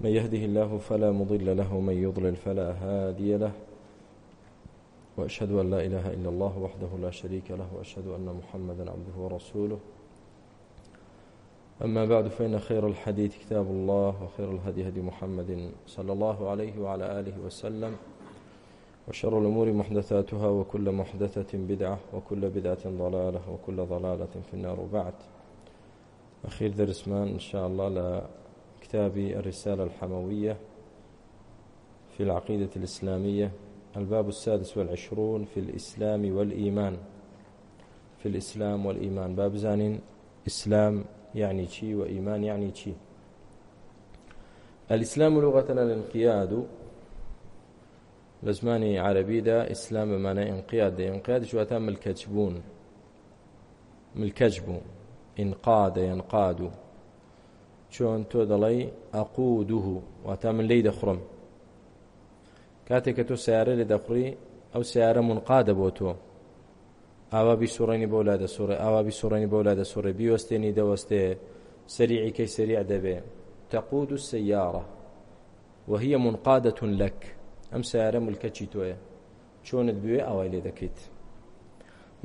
من يهده الله فلا مضل له ومن يضلل فلا هادي له وأشهد أن لا إله إلا الله وحده لا شريك له وأشهد أن محمدا عبده ورسوله أما بعد فإن خير الحديث كتاب الله وخير الهدي هدي محمد صلى الله عليه وعلى آله وسلم وشر الأمور محدثاتها وكل محدثة بدعة وكل بدعة ضلالة وكل ضلالة في النار وبعد أخير درس ما إن شاء الله لا كتاب الرسالة الحموية في العقيدة الإسلامية الباب السادس والعشرون في الإسلام والإيمان في الإسلام والإيمان باب زان إسلام يعني شي وإيمان يعني شي الإسلام لغتنا الانقياد لزماني عربي دا إسلام بمعنى انقياد دا انقياد شواتا ملكج بون ملكج بون انقاد ينقاد چۆن تۆ دەڵێ ئەقودوه واتا من لی دەخڕم کاتێک کە تۆ سیارە لێ دەخڕی ئەو سیارە منقادە بۆ تۆ ئاوا بیسوڕێنی بۆ لا دەسوڕێ ئاوا بیسوڕێنی بۆ لا دەسوڕێ بیوەستێنی دەوەستێ سەریعیکەی سریع دەبێ تەقود و سەیارە وهە منقادەتون لەک ئەم سیارە ملکەچی تۆیە چۆنت بوێ ئەوای لێ دەکەیت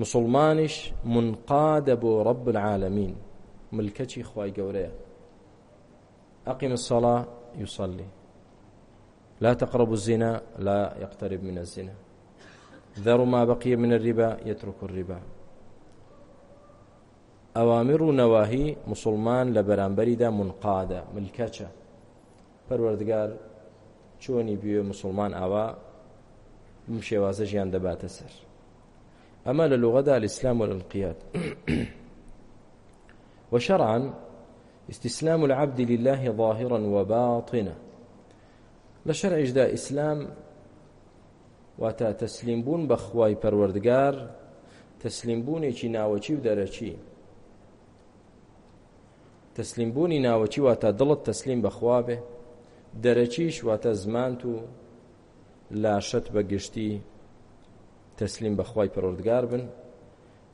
مسلمانیش منقادە بۆ ڕب العالمین ملکەچی خی گەورەیە أقم الصلاة يصلي لا تقربوا الزنا لا يقترب من الزنا ذروا ما بقي من الربا يترك الربا ئەوامر و نەواهی مسلمان لە بەرامبەریدا منقادە ملکەچە پەروەردگار چۆنی بێ مسلمان ئاوا شێوازە ژیان دەباتە سەر ئەمە لە لغەدا لە ئیسلام وەلقیات وشەڕان استسلام العبد لله ظاهرا وباطنا لشرع إجداء إسلام واتا تسلیم بوون بە خوای پەروەردگار تەسلیمبوونێکی ناوەچی و دەرەچی تەسلیمبوونی ناوەچی واتە دڵت تەسلیم بەخوا بێ دەرەچیش واتە زمانت و لاشت بەگشتی تەسلیم بەخوای پەروەردگار بن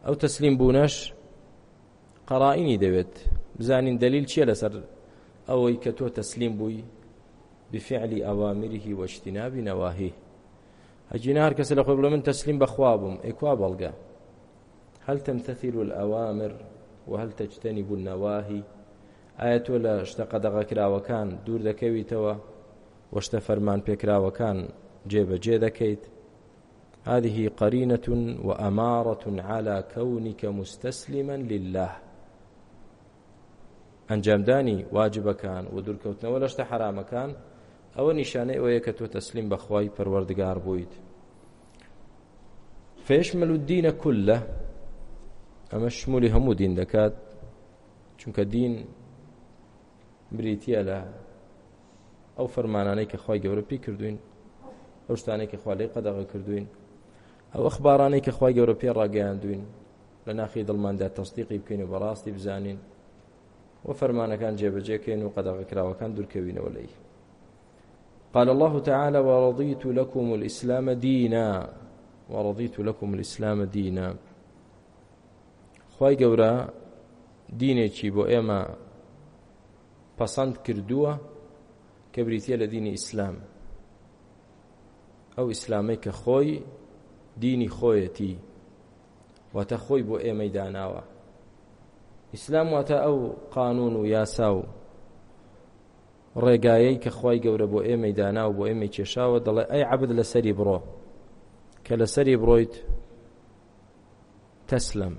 ئەو تەسلیم بوونەش قەڕائینی دەوێت بزانین دلیل چییە لەسەر ئەوەی کە تۆ تەسلیم بووی بفعلی ئەوامریهی وەشتینابی نەواهی هەجینا هەر کەسە لە خۆی بڵێ من تەسلیم بەخوا بووم ئێکوا بەڵگە هەل تەمتەثیر ئەوامر و هەل تەجتەنی بوو نەواهی ئایا تۆ لە شتە قەدەغەکراوەکان دوور دەکەویتەوە وەشتە فەرمان پێکراوەکان جێبەجێ دەکەیت هذه قرينة وأمارة على كونك مستسلما لله ئەنجامدانی واجبەکان و دوورکەوتنەوە لە شتە حرامەکان ئەوە نیشانەی ئەوەیە کە تۆ تەسلیم بەخوای پەروەردگار بوویت فێشمەل و دینە کولە ئەمە شمولی هەموو دین دەکات چونکە دین بریتە لە ئەو فەرمانانەی کە خی گەورەپی کردوین ئەو شتانێک کە خوالی قەدەغ کردوین ئەو ئەخبارانەی کە خی گەورەپی ڕاگەیاندوین لە ناخی دڵماندا تەستیقی بکەین و بەڕاستی بزانین و فەرمانەکان جێبەجێکەین و قەدەغەکراوەکان دوورکەوینەوە لەی قال الله تعالى ورضيت لكم الإسلام دينا ورضيت لكم الإسلام دينا خی گەورە دینێکی بۆ ئێمە پەسەند کردووە کە بریتە لە دینی ئیسلام ئەو ئیسلامی کە خۆی دینی خۆیەتی واتە خۆی بۆ ئێمەی داناوە ئیسلام واتە ئەو قانون و یاسا و ڕێگایەی کە خی گەورە بۆ ئێمەی دانا و بۆ ئێمە کێشاوە دەڵێ ئەی عبد لەسەری بڕۆ کە لەسەری بڕۆیت تسلم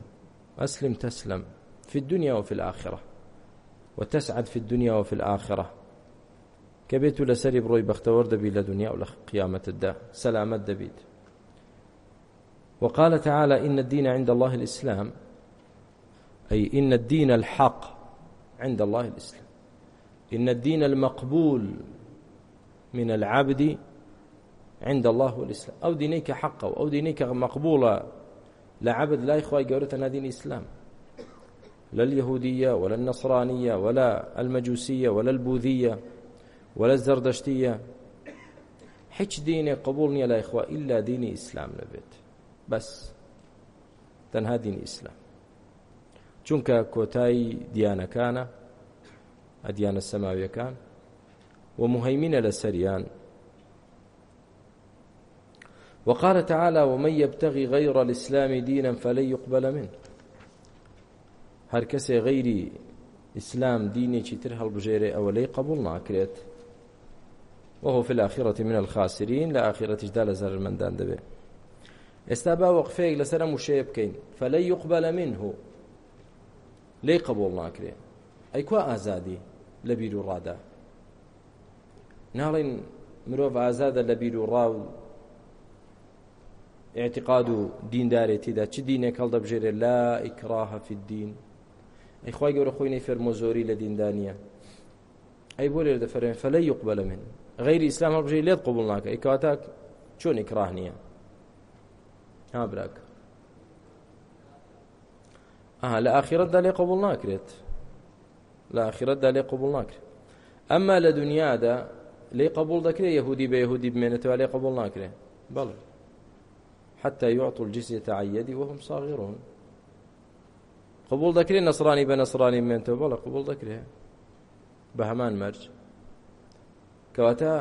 أسلم تسلم في الدنيا وفي الآخرة وتسعد في الدنيا وفي الآخرة كبيت لسري بروي بختور دبي لدنيا ولقيامة الدا سلامة دبيت وقال تعالى إن الدين عند الله الإسلام أي إن الدين الحق عند الله الإسلام إن الدين المقبول من العبد عند الله الإسلام أو دينيك حقه أو دينيك مقبولة لعبد لا إخوة جورتنا دين الإسلام لا اليهودية ولا النصرانية ولا المجوسية ولا البوذية ولا الزردشتية هیچ دینێ قبول نییە لای خوا ئللا دینی ئیسلام لەبێت بەس تەنها دینی ئیسلام چونکە کۆتایی دیانەکانە ئەدیانە سەماویەکان و مهيمنة لسريان وقال تعالى ومن يبتغي غير الإسلام دينا فلن يقبل منه هر كسي غيري إسلام ديني چتر هالبجيري أولي قبول ناكريت وهو في الآخرة من الخاسرين لآخرة جدال زر المندان دبي استابا وقفيك لسرم وشيبكين فلن يقبل منه لێ قبول ناکرێ ئەی کو ئازادی لە بیر و ڕادا ناڵین مرۆڤ ئازادە لە بیر و ڕاو اعتقاد و دیندارێتیدا چ دینێک هەڵدەبژێرێ لا ئیکراهە فی الدین ئەی خی گەورە خۆی نەی فەرمۆزۆری لە دیندانە ئەی بۆ لێر دەفەرێن فەلە یقبە لە من غیری ئیسلام هەڵبژێ لێت قوبڵ ناکە ئەی کاتاک چۆن ئیکراه نییە ها براکە ئەها لە ئاخرەتدا لێ قبول ناکرێت لە ئاخرەتدا لێ قبول ناکرێت ئەمما لە دنیادا لێ قبول دەکرێت یهودی بە یهودی بمێنێتەوە لێ قبول ناکرێت بەڵێ حتى يعطوا الجزية عيدي وهم صاغرون قبول ذكري نصراني بنصراني من توبة قبول ذكري بهمان مرج كواتا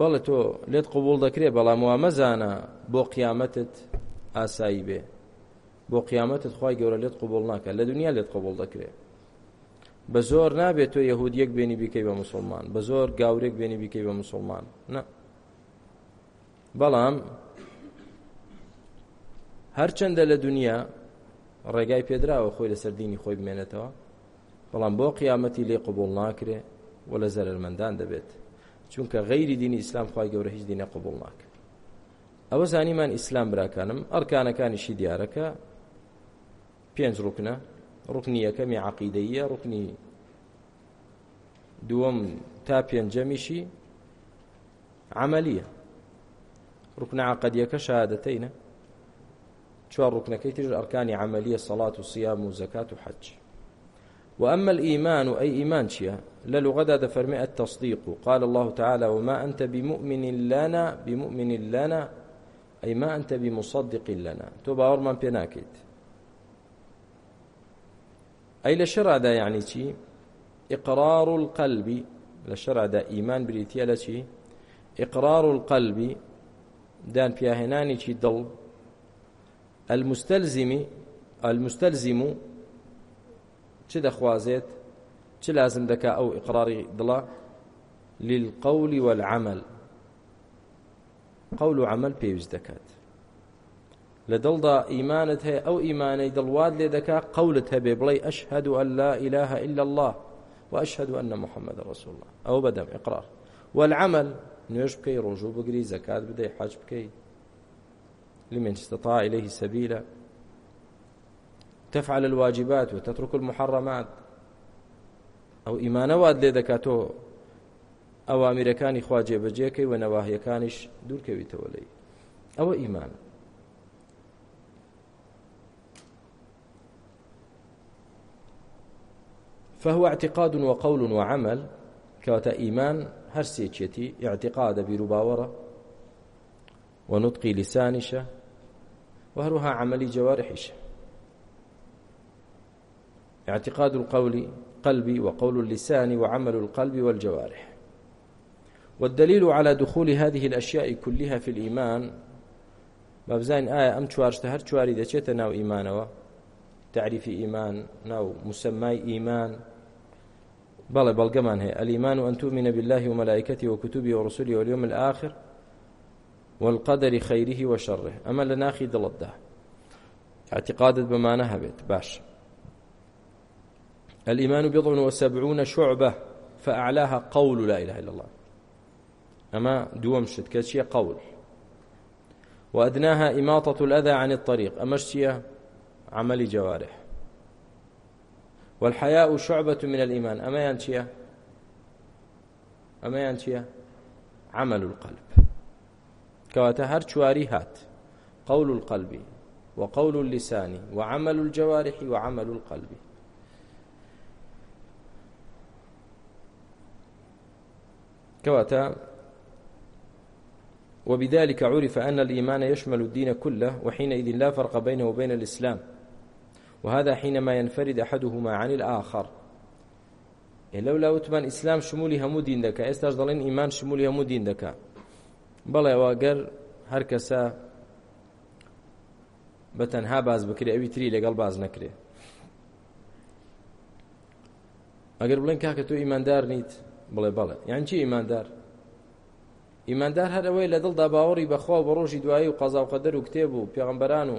بەڵێ تۆ لێت قوبول دەکرێ بەڵام وا مەزانە بۆ قیامەتت ئاسایی بێ بۆ قیامەتت خی گەورە لێت قوبڵ ناکە لە دنیا لێت قوبڵ دەکرێت بە زۆر نابێت تۆ یەهودیەک بێنی بیکەی بە مسلمان بە زۆر گاورێک بێنی بیکەی بە مسلمان نه بەڵام هەرچەندە لە دنیا ڕێگای پێدراوە خۆی لە سەردینی خۆی بمێنێتەوە بەڵام بۆ قیامەتی لێ قوبڵ ناکرێ و لە زەرمەندان دەبێت چونکە غەیری دینی ئیسلام خی گەورە هیچ دینە قوبڵ ناکە ئەوە زانیمان ئیسلام براکانم ئەرکانەکانیشی دیارەکە پێنج ڕووکنە ڕوکنی یەکەمی عقیدەیە ڕوکنی دووەم تا پێنجەمیشی عملیە ڕوکنە عقدیەکە شادەتەینە چوار ڕوکنەکەی تر ئەرکانی عملیە سەڵات و سیام و زەکات و حەج وأما الإيمان أي إيمان شيا للغدا دفرمي التصديق قال الله تعالى وما أنت بمؤمن لنا بمؤمن لنا أي ما أنت بمصدق لنا تو باور من بيناكيت ئەی لە شڕادا یعنی چی ئقرار القلبی لە شڕادا ئیمان بریتە لە چی ئقرار القلبی دان پیاهێنانێکی دڵ المستلزمی المستلزم چ دەخوازێت چ لازم دەکا ئەو ئقراری دڵە للقول والعمل قول و عمل پێویست دەکات لدلدا إيمانت هي أو إيماني دلواد لدكا قولت هبي بلي أشهد أن لا إله إلا الله وأشهد أن محمد رسول الله أو بدم إقرار والعمل نوێژ بکەی ڕۆژوو بگری زەکات بدەی حەج بکەی لمن استطاع إليه سبيلا تفعل الواجبات وتترك المحرمات أو إيمان واد لي دكاتو أوامر كان خواجه بجيكي ونواهي كانش دور كوي تولي أو إيمان فهو اعتقاد وقول وعمل كواتا إيمان هر سيتشيتي اعتقاد بيروباورة ونطقي لسانشة وهروها عملي جوارحش اعتقاد القول قلبي وقول اللسان وعمل القلب والجوارح والدليل على دخول هذه الأشياء كلها في الإيمان بابزان آية أم چوارشتە هەر چواری دەچێتە ناو ئیمانەوە تعریفی ئیمان ناو مسمای ئیمان بەڵێ بەڵگەمان هەیە ئەلیمان و ئەنتومینە بالله ومەلایکەتی وەکوتوبی وەڕسولی وەلیوم الآخر والقدر خيره وشره أما لناخي دلده اعتقادت بمعنى هبت باش الإيمان بضع وسبعون شعبة فأعلاها قول لا إله إلا الله أما دوم شت كشي قول وأدناها إماطة الأذى عن الطريق أما عمل جوارح والحياء شعبة من الإيمان أما ينشيا أما ينشيا عمل القلب كواتا هر هات قول القلب وقول اللسان وعمل الجوارح وعمل القلب كواتا وبذلك عرف أن الإيمان يشمل الدين كله وحينئذ لا فرق بينه وبين الإسلام وهذا حينما ينفرد أحدهما عن الآخر لەولا وتمان ئیسلام شمولی هەموو دین دەکە ئێستاش دەڵێن ئیمان شمولی هەموو دین دەکە بەڵێ واگەر هەر کەسە بە تەنها باز بکرێ ئەوی تری لەگەڵ باز نەکرێ ئەگەر بڵێن کاکە تۆ ئیماندار نیت بڵێ بەڵێ یان چی ئیماندار ئیماندار هەر ئەوەی لە دڵدا باوەڕی بەخوا بە ڕۆژی دوایی و قەزاوقەدەر و کتێب و پێغەمبەران و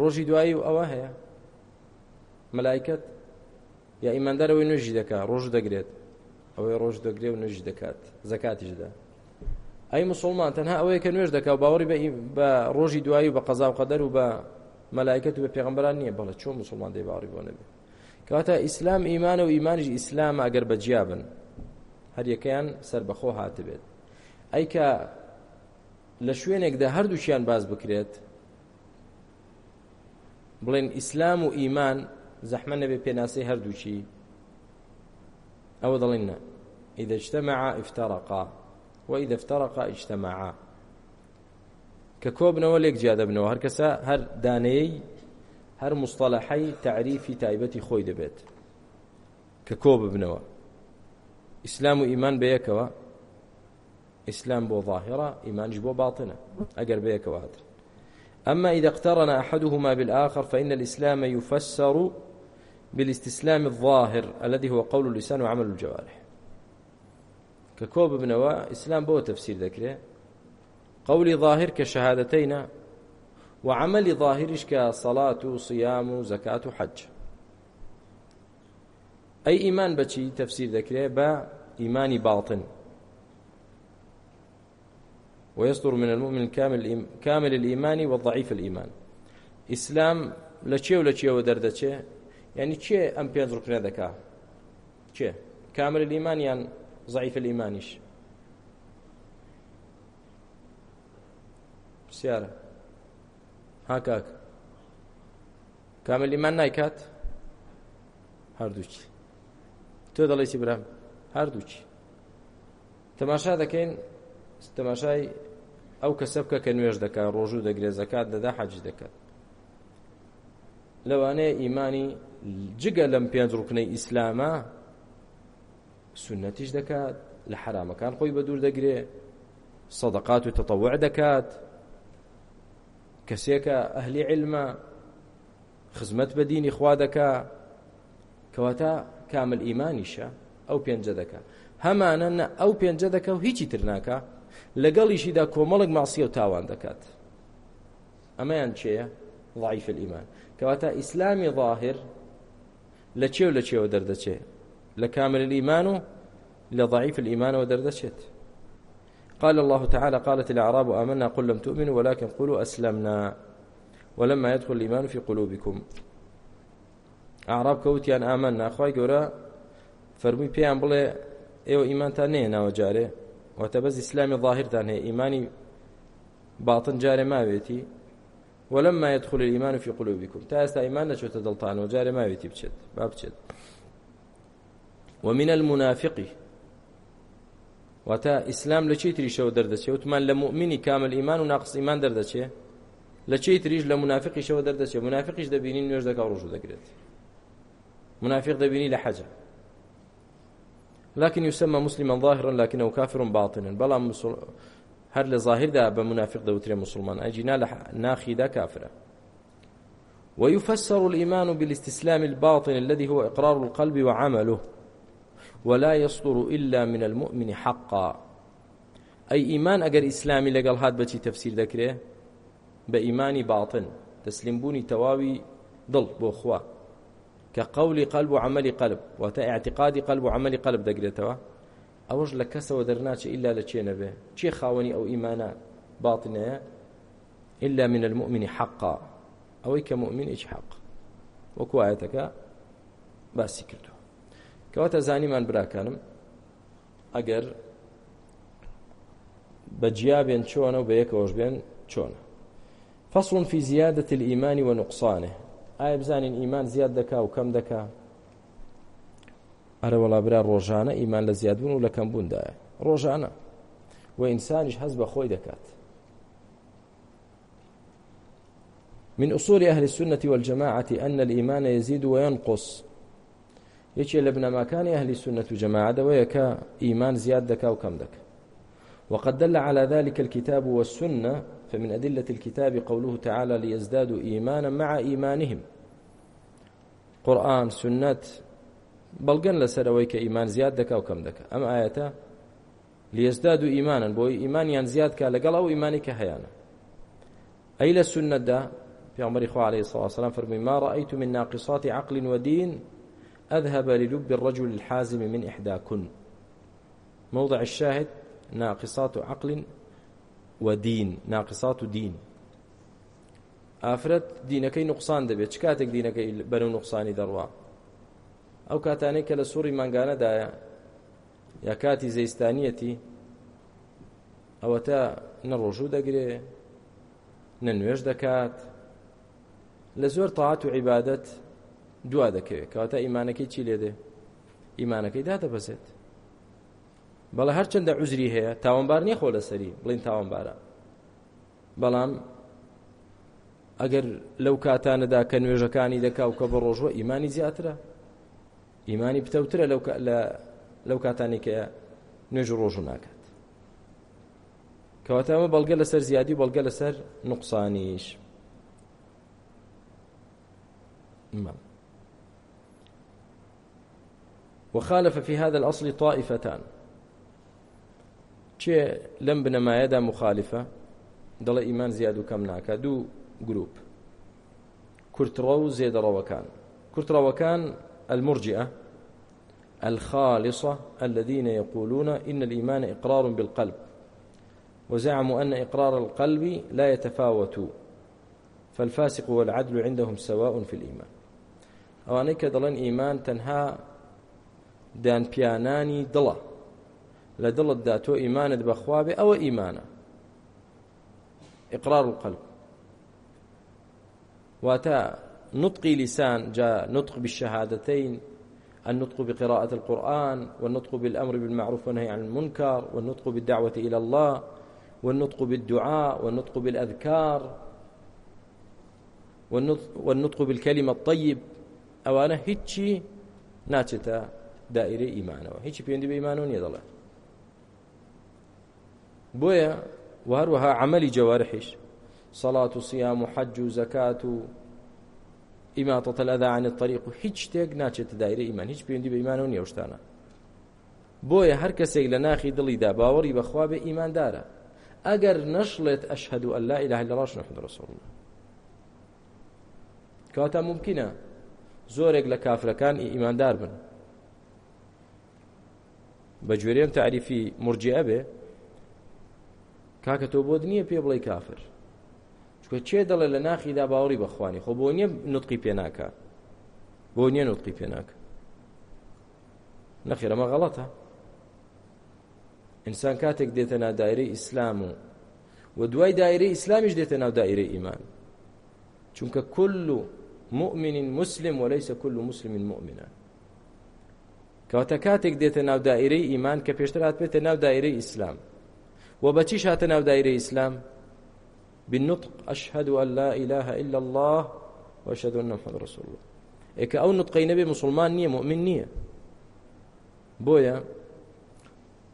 ڕۆژی دوایی و ئەوە هەیە مەلایکت یا ئیماندارەوەی نوێژی دەکات ڕۆژ دەگرێت ئەوەی ڕۆژ دەگرێت و نوێژی دەکات زەکاتیشدا ئەی مسلمان تەنها ئەوەیە کە نوێژ دەکات و باوەڕی بە ڕۆژی دوایی و بە قەزا و قەدەر و بە مەلایکت و بە پێغمبران نییە بەڵە چۆن مسلمان دەی باوەڕی بۆ نەبێت کەواتە ئیسلام ئیمانە و ئیمانیش ئیسلام ئەگەر بەجیا بن هەر یەکەیان سەر بەخۆ هاتبێت ئەی کە لە شوێنێکدا هەردووشیان باز بکرێت بڵێن ئیسلام و ئیمان زەحمە نەبێ پێناسی هەردووچی ئەوە دەڵێنە ئیدە اجتمع افترقا وإذا افترقا اجتمعا کە کۆبنەوە لێک جیا دەبنەوە هەر کەسە هەر دانەیەی هەر مستەلەحەی تعریفی تایبەتی خۆی دەبێت کە کۆ ببنەوە ئیسلام و ئیمان بەیەکەوە ئیسلام بۆ ظاهرە ئیمانش بۆ باطنە ئەگەر بەیەکەوە هاتر أما إذا اقترن أحدهما بالآخر فإن الإسلام يفسر بالاستسلام الظاهر الذي هو قول اللسان وعمل الجوارح ككوب بنوا اسلام بو تفسير ذكره قولي ظاهر كشهادتين وعملي ظاهرش كصلاة وصيام وزكاة وحج أي إيمان بشي تفسير ذكره با إيمان باطن ويصدر من المؤمن الكامل كامل الإيمان والضعيف الإيمان إسلام لچێ و لە چێەوە دەردەچێ ینی کێ ئەم پێنج ڕکنە دەکا کێ کامل الإيمان یان ضعیف الإيمانیش پرسیارە ها کاک کامل ئیمان نایکات هەردووچی تۆ دەڵی چی برام هەردووچی تەماشا دەکەین تەماشای ئەو کەسە بکە کە نوێش دەکات ڕۆژوو دەگرێ زەکات دەدا حەجی دەکات لەوانەیە ئیمانی جگە لەم پێنج ڕوکنەی ئیسلامە سنەتیش دەکات لە حرامەکان خۆی بە دوور دەگرێ صدقات و تەتەوع دەکات کەسێکە ئەهلی علمە خزمەت بە دینی خوا دەکا کەواتە کامل ئیمانیشە ئەو پێنجە دەکا هەمانە نە ئەو پێنجە دەکە و هیچی تر ناکە لەگەڵیشیدا کۆمەڵک ماسیە و تاوان دەکات ئەمەیان چێە ضعیف الإیمان کەواتە ئیسلامی ظاهر لە چێو لە چێوە دەردەچێت لە کامل الإيمان و لە ضعیف الإيمانەوە دەردەچێت قال الله تعالى قالت الأعراب آمنا قل لم تؤمنوا ولكن قولوا أسلمنا ولما يدخل الإيمان في قلوبكم ئاعراب کەوتیان ئامان ناخوای گەورە فەرمووی پێیان بڵێ ئێوە ئیمانتان نەیە ناوە جارێ وتە بەز ئیسلامی ظاهرتان هەیە ئیمانی باتن جارێ ماوێتی ولما يدخل الإيمان في قلوبكم تاستا إيمان نشوت دلطان وجاري ما يتبشت ما بشت ومن المنافق واتا إسلام لشي تريشه ودردشه وتمان لمؤمني كامل إيمان وناقص إيمان دردشه لشي تريش لمنافقي شو دردشه منافقيش دبينين نوش دكا ورجو دكرت منافق دبيني لحاجة لكن يسمى مسلما ظاهرا لكنه كافر باطنا بلا هەر لە ظاهردا بە منافق دەوترێ مسلمان ئەجینا لە ناخیدا كافرة ويفسر الإيمان بالاستسلام الباطن الذي هو إقرار القلب وعمله ولا يصدر إلا من المؤمن حقا أي إيمان أجر إسلامي لقال هاد بتي تفسير ذكره بإيمان باطن تسلم بوني تواوي ضل بوخوا كقول قلب وعمل قلب وتاعتقاد قلب وعمل قلب ذكرتها ئەوەش لە کەسەوە دەرناچێت ئللا لە چێ نەبێ چێ خاوەنی ئەو ئیمانە باڵنەیە إلا من المؤمن حقا ئەوەی کە مؤمن هیچ حەق وەکو ئاەتەکە باسی کردو کەواتە زانیمان براکانم ئەگەر بەجیا بێن چۆنە و بە یەکەوەش بێن چۆنە فەصل في زیادة الإيمان ونقصانه ئایا بزانین ئیمان زیاد دەکا و کەم دەکا ئەرە وەڵابرا ڕۆژانە ئیمان لە زیادبوون و لە کەمبووندایە ڕۆژانە و ئینسانیش هەز بە خۆی دەکات من أصول أهل السنة والجماعة أن الإيمان يزيد وينقص يجي لابن مكان أهل السنة جماعة ويكا إيمان زياد دكا وكم دكا وقد دل على ذلك الكتاب والسنة فمن أدلة الكتاب قوله تعالى ليزدادوا إيمانا مع إيمانهم قرآن سنة بەڵگەن لەسەرەوەی کە ئیمان زیاد دەکا و کەم دەکە ئەم ئاەتە لێزداد و ئیمانن بۆی ئیمانیان زیادکە لەگەڵ ئەو ئیمانی کە هەیەە ئەی لە سنەتدا پیامبری خوا عليه الصلاة والسلام فرمي ما رأيت من ناقصات عقل ودين أذهب للب الرجل الحازم من إحداكن موضع الشاهد ناقصات عقل ودين ناقصات دين ئافرەت دینەکەی نقصان دەبێت چ کاتێک دینەکەی بەرەو نقصانی دەڕوا ئەو کاتانەی کە لە سووری مانگانەدایە یا کاتی زەیستانیەتی ئەوە تا نەڕۆژوو دەگرێ نە نوێش دەکات لە زۆر تاعات و عیبادەت دوا دەکەوێت کەواتە ئیمانەکەی چی لێدێ ئیمانەکەی دادەبەزێت بەڵە هەرچەندە عوزری هەیە تاوانبار نییە خۆ لەسەری بڵین تاوانبارە بەڵام ئەگەر لەو کاتانەدا کە نوێژەکانی دەکا و کە بە ڕۆژوە ئیمانی زیاترە ئیمانی پتەوترە لەو کاتانی کە نوێژ ڕۆژ و ناکات کەواتە ئەمە بەڵگە لەسەر زیادی و بەڵگە لەسەر نوقسانیش وخالف في هذا الأصل طائفتان چێ لەم بنەمایەدا مخالفە دەڵێ ئیمان زیاد و کەم ناکە دوو گروپ کورتڕە و زێدەڕەوەکان کورتڕەوەکان المرجئة الخالصة الذين يقولون إن الإيمان إقرار بالقلب وزعموا أن إقرار القلب لا يتفاوت فالفاسق والعدل عندهم سواء في الإيمان ئەوانەی کە دەڵێن ئیمان تەنها دانپیانانی دڵە لە دڵتدا تۆ ئیمانت بەخوابێ ئەوە ئیمانە ئقرار و قەلب واتە نطقي لسان جاء نطق بالشهادتين النطق بقراءة القرآن والنطق بالأمر بالمعروف والنهي عن المنكر والنطق بالدعوة إلى الله والنطق بالدعاء والنطق بالأذكار والنطق بالكلمة الطيب ئەوانە هیچی ناچێتە دائرە ئیمانەوە هیچی پێندی بە ئیمانەوە نیە دەڵێ بۆیە وهروەها عملی جەوارحیش سەڵات و سیام و حەج و زەکات و ئیماتەتە لەداانێت تەریق و هیچ شتێک ناچێتە دایرە ئیمان هیچ پەیوەندی بە ئیمانەوە نیە شتانە بۆیە هەر کەسێک لە ناخی دڵیدا باوەڕی بەخوا بێ ئیماندارە ئەگەر نەشڵێت ئەشهد و ئەللا ئیلاه لە ڕاش نەحمد ڕسوڵ کەواتە ممکنە زۆرێک لە کافرەکان ئیماندار بن بە جوێرێم تعریفی مرجە بێ کاکە تۆ بۆ دنیا پێ بڵێ کافر چکە چێ دەڵێ لە ناخیدا باوەڕی بەخوانی خۆ بۆ نییە نوتقی پێناکە بۆ نییە نوتقی پێناکە نەخیرەمە غەڵەتە ئینسان کاتێک دێتە نادایرەی ئیسلام و و دوای دایرەی ئیسلامیش دێتە ناو دایرەی ئیمان چونکە كل مؤمن مسلم وليس كل مسلم مؤمنا کەواتە کاتێک دێتە ناو دایرەی ئیمان کە پێشتر هات بێتە ناو دایرەی ئیسلام و بەچی شاتە ناو دایرەی ئیسلام بالنطق أشهد أن لا إله إلا الله وأشهد أن محمد رسول الله إيك أو نطقي نبي مسلمان نية مؤمن نية بويا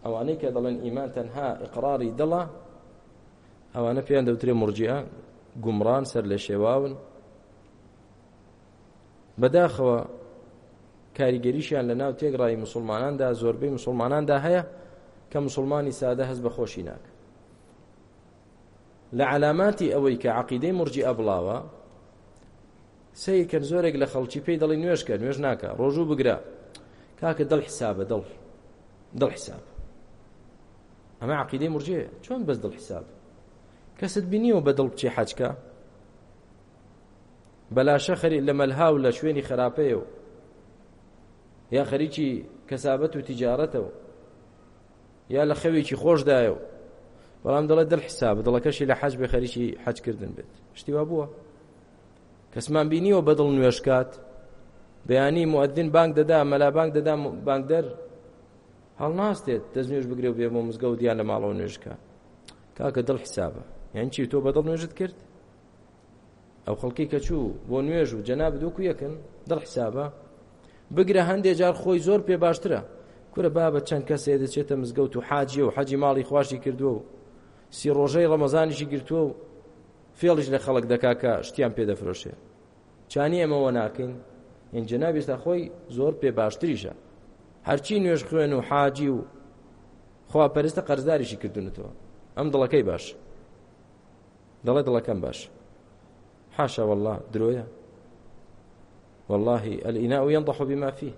أو عنيك دلن إيمان تنها إقراري دلا أو أنا في دوتري مرجئة قمران سر لشواون بەداخەوە کاریگەریشیان لە ناو تێگڕایی مسلماناندا زۆربەی مسلماناندا هەیە کە مسلمانی سادە هەست بە خۆشی ناکە لە علاماتی ئەوەی کە عقیدەی مرجی ئەبڵاوە سەیکەن زۆرێک لە خەڵکی پێی دەڵی نوێشکە نوێژ ناکە ڕۆژوو بگرە کاکە دڵ حسابە دڵ دڵ حساب ئەمە عقیدەی مرجێ چۆن بەس دڵ حساب کەست بینیەوە بە دڵ بچی حەچکە بەلاشە خەری لە مەلهاو لە شوێنی خراپەیە و یا خەریکی کەسابەت و تیجارەتەوە یا لە خەوێکی خۆشدایە و بەڵام دەڵێ دڵ حساب دڵەکەشی لە حەج بێ خەریکی حەجکردن بێت شتیوا بووە کەسمان بینیەوە بەدڵ نوێشکات بەیانی مؤدین بانگ دەدا مەلا بانگ دەدا بانگدەر هەڵناستێت دەست نوێش بگرێ و بێمە مزگە و دیان لە ماڵەوە نوێشکە کاکە دڵ حسابە یان چی تۆ بەدڵ نوێژت کرد ئەو خەڵکی کە چوو بۆ نوێژ و جەناب دووکو یەکن دڵ حسابە بگرە هەندێک جار خۆی زۆر پێ باشترە کورە بابە چەند کەسێ دەچێتە مزگەوت و حاجیە و حەجی ماڵی خواشی کردووە و سی ڕۆژەی ڕەمەزانیشی گرتووە و فێڵش لە خەڵک دەکا کە شتیان پێدەفرۆشێ چانی ئەمەوە ناکەین ئینجە نابێتە خۆی زۆر پێ باشتریشە هەرچی نوێش خوێن و حاجی و خواپەرستە قەرزداریشی کردونەوە ئەم دڵەکەی باش دەڵێ دڵەکەم باش حاشا والله درۆیە والله الإناء ينضح بما فيه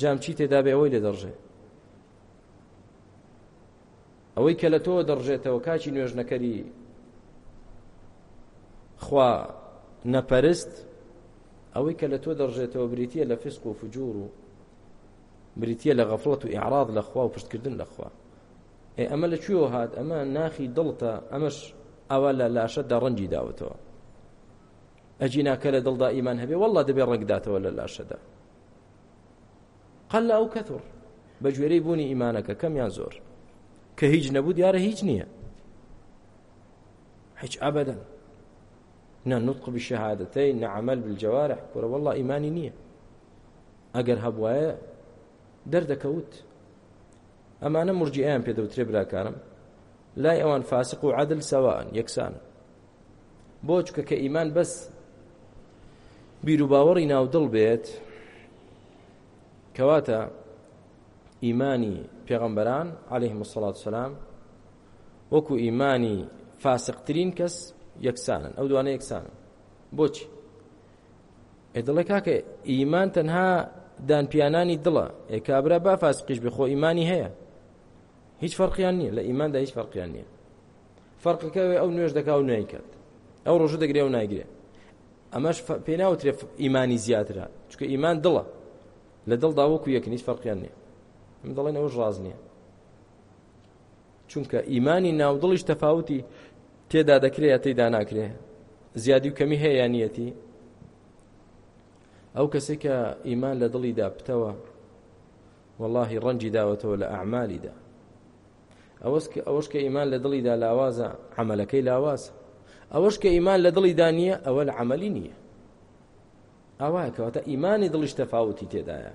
جام چی تێدا بێ ئەوەی لێ دەڕژێت ئەوەی کە لە تۆ دەڕژێتەوە کاچی نوێژنەکەری خوا نەپەرست ئەوەی کە لە تۆ دەڕژێتەوە بریتە لە فسق و فجوور و بریتە لە غەفڵەت و ئعراض لە خوا و پشتکردن لە خوا ئێ ئەمە لە کوێ هات ئەمە ناخی دڵتە ئەمەش ئەوە لە لاشەدا ڕەنجی داوتەوە ئەجیناکە لە دڵدا ئیمان هەبێ وڵا دەبێ ڕێکداتەوە لە لاشەدا قەل لە ئەو کەتور بە گوێرەی بوونی ئیمانەکە کەمیان زۆر کە هیچ نەبوو دیارە هیچ نییە هیچ ئابدا نە نطق بشهادەتەی نە عمل بالجوارح کوڕە والله ئیمانی نییە ئەگەر هەبواە دەردەکەوت ئەمانە مرجیان پێدەوترێ براکانم لای ئەوان فاسق و عادل سەوان یەکسانە بۆ چکە کە ئیمان بەس بیر و باوەڕی ناودڵ بێت کەواتە ئیمانی پێغەمبەران عليههم الصلاة والسلام وەکو ئیمانی فاسقترین کەس یەکسانن ئەو دوانە یەکسانن بۆچی ئێ دڵێ کاکە ئیمان تەنها دانپیانانی دڵە ئێ کابرا با فاسقیش بخۆ ئیمانی هەیە هیچ فەرقیان نییە لە ئیماندا هیچ فەرقیان نییە فەرقەکەوێ ئەو نوێش دەکا و نایکات ئەو ڕۆژە دەگرێ و ناگرێ ئەمەش پێناوترێ ئیمانی زیاترە چکە ئیمان دڵە لە دڵدا وەکو یەکن هیچ فەرقیان نییە دەڵێن ئەوش ڕاز نییە چونکە ئیمانی ناودڵیش تەفاوتی تێدا دەکرێت تێدا ناکرێ زیادی و کەمی هەیەیانیەتی ئەو کەسێک کە ئیمان لە دڵیدا پتەوە واللهی ڕەنجی داوەتەوە لە ئەعمالیدا ئەوەش کە ئیمان لە دڵیدا لاوازە عملەکەی لاوازە ئەوەش کە ئیمان لە دڵیدا نییە ئەوە لە عملی نییە ئاواکەواتە ئیمانی دڵیش تەفاوتی تێدایە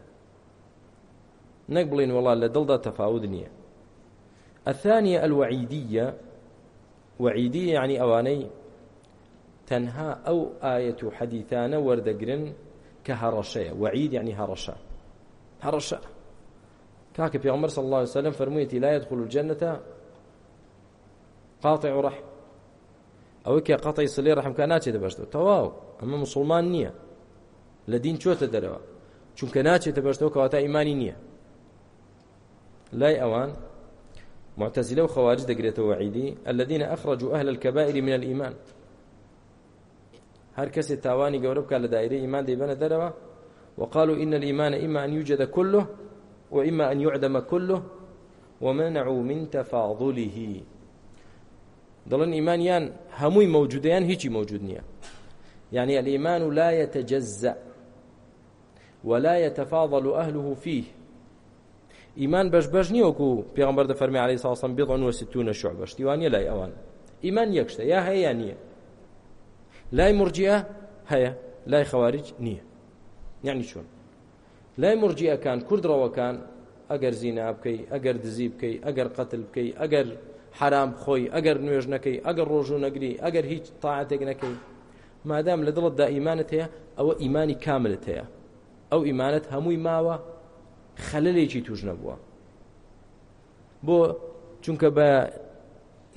نەک بڵین وڵا لە دڵدا تەفاود نییە ئەثانیە ئەلوەعیدیە وەعیدی یعنی ئەوانەی تەنها ئەو ئاەت و حەدیثانە وەردەگرن کە هەڕەشەیە وەعید یعنی هەڕەشە هەڕەشە کاکە پێغمبەر صلی الله عليه وسلم فرموویەتی لا يدخل الجنة قاطع رحم ئەوە کە قەتەی سلێ ڕحمکە ناچێتە بەشتەوە تەواو ئەمە مسلمان نییە لە دین چۆتە دەرەوە چونکە ناچێتە بەشتەوە کەواتە ئیمانی نییە لای ئەوان معتزله و خوارج دەگرێتەوە عیدی الذين اخرجوا اهل الكبائر من الايمان هر کس تاوانی گەورە بکە لە دایره ایمان دەیبەنە دەرەوە وقالوا ان الايمان اما ان يوجد كله واما ان يعدم كله ومنعوا من تفاضله دڵن ئیمانیان هەمووی مەوجودیان هیچی مەوجود نییە يعني الإيمان لا يتجزأ ولا يتفاضل أهله فيه ئیمان بەش بەش نییە وەکو پێغمبەر دەفەرمی علی ساسم بێڵ وەسیتونە شوع بەش دیوانە لای ئەوان ئیمان یەکشتە یا هەیە یا نییە لای مرجە هەیە لای خەوارج نییە یعنی چۆن لای مرجیەکان کوردڕەوەکان ئەگەر زینا بکەی ئەگەر دزی بکەی ئەگەر قتل بکەی ئەگەر حرام خۆی ئەگەر نوێژ نەکەی ئەگەر ڕۆژ و نەگری ئەگەر هیچ تاعاتێک نەکەی مادام لە دڵتدا ئیمانت هەیە ئەوە ئیمانی کاملت هەیە ئەو ئیمانت هەمووی ماوە خەلەلێکی توش نەبووە بۆ چونکە بە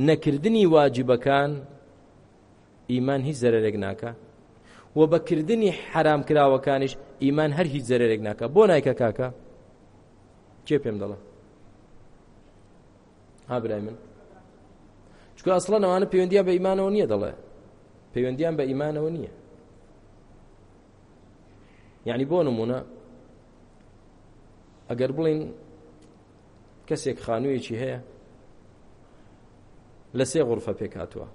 نەکردنی واجبەکان ئیمان هیچ زەرێک ناکە و بەکردنی حرام کراوەکانیش ئیمان هەر هیچ زەرێک ناکە بۆ نایکە کاکە کێ پێم دەڵە هابرای من چکە ئەسڵەن ئەوانە پەیوەندیان بە ئیمانەوە نییە دەڵێ پەیوەندیان بە ئیمانەوە نییە یعنی بۆ نمونە ئەگەر بڵین کەسێک خانوویەکی هەیە لە سێ غرفە پێکاتوە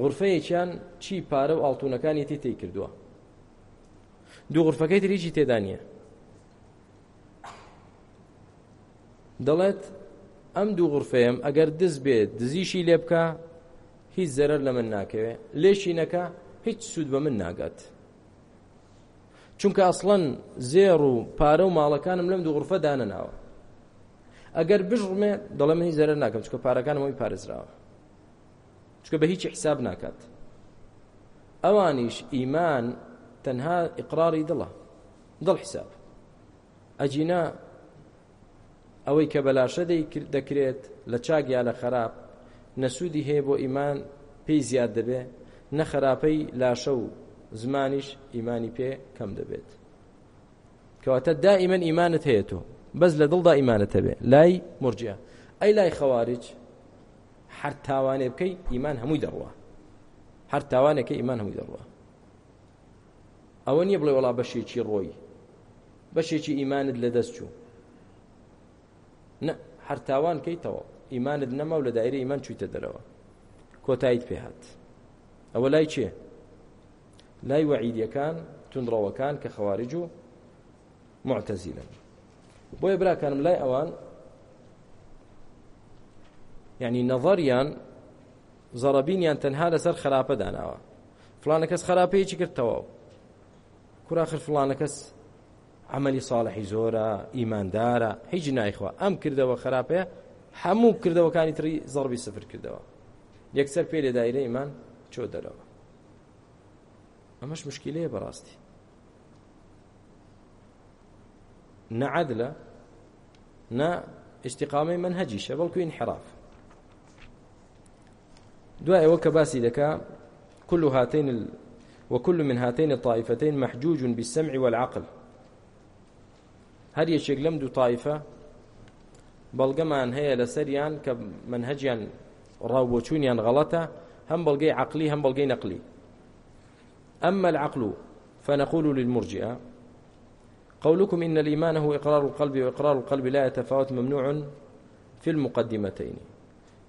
غرفەیەکیان چی پارە و ئاڵتونەکانی تی تێی کردووە دوو غرفەکەی تریشی تێدا نیە دەڵێت ئەم دوو غرفەیەم ئەگەر دز بێت دزیشی لێ بکە هیچ زەرەر لە من ناکەوێ لێشینەکە هیچ سوود بە من ناگات چونکە ئەسڵەن زێر و پارە و ماڵەکانم لەم دوو غرفە دانەناوە ئەگەر بژڕمێ دەڵێم هیچ زەرە ناکەم چکە پارەکانم ئەوی پارێزراوە چکە بە هیچی حساب ناکات ئەوانیش ئیمان تەنها ئقراری دڵە دڵ حساب ئەجینا ئەوەی کە بەلاشەدەی دەکرێت لە چاک یا لە خراپ نەسوودی هەیە بۆ ئیمان پێی زیاد دەبێ نەخراپەی لاشە و زمانیش ئیمانی پێ کەم دەبێت کەواتە دائیما ئیمانت هەیە تۆ بەس لە دڵدا ئیمانەتە بێ لای مرجە ئەی لای خەوارج هەر تاوانێ بکەی ئیمان هەمووی دەڕوە هەر تاوانێکە ئیمان هەمووی دەڕوە ئەوە نییە بڵێ وڵا بەشێکی ڕۆی بەشێکی ئیمانت لە دەست چوو نە هەر تاوان کەیتەوە ئیمانت نەماو لە دایرە ئیمان چویتە دەرەوە کۆتاییت پێهات ئەوە لای چیە؟ لای وعیدیەکان تونڕەوەکان کە خەوارج و معتەزیلن بۆیە براکانم لای ئەوان یعنی نەڤەریان زەڕەبینیان تەنها لەسەر خراپە داناوە فلانە کەس خراپەیەکی کردتەوە کوراخر فلانە کەس عملی ساڵحی زۆرە ئیماندارە هیچ نایخوا ئەم کردەوە خراپەیە هەموو کردەوەکانی تری زەڕبی سفر کردەوە یەکسەر پێ لە دایرە ئیمان چۆ دەرەوە ئەمەش مشکلەیە بەڕاستی نەعادلە نە ئیسیقامی من هەجیشە بەڵکو انحراف دوای ئەوە کە باسی دەکا كل هاتين ال... وكل من هاتين الطائفتين محجوج بالسمع والعقل هەر یەکێک لەم دوو تایفە بەڵگەمان هەیە لەسەریان کە منهجیان ڕاو بۆچوونیان غەڵەتە هەم بەڵگەی عقلی هەم بەڵگەی نەقلی أما العقل فنقول للمرجئة قولكم إن الإيمان هو إقرار القلب وإقرار القلب لا يتفاوت ممنوع في المقدمتين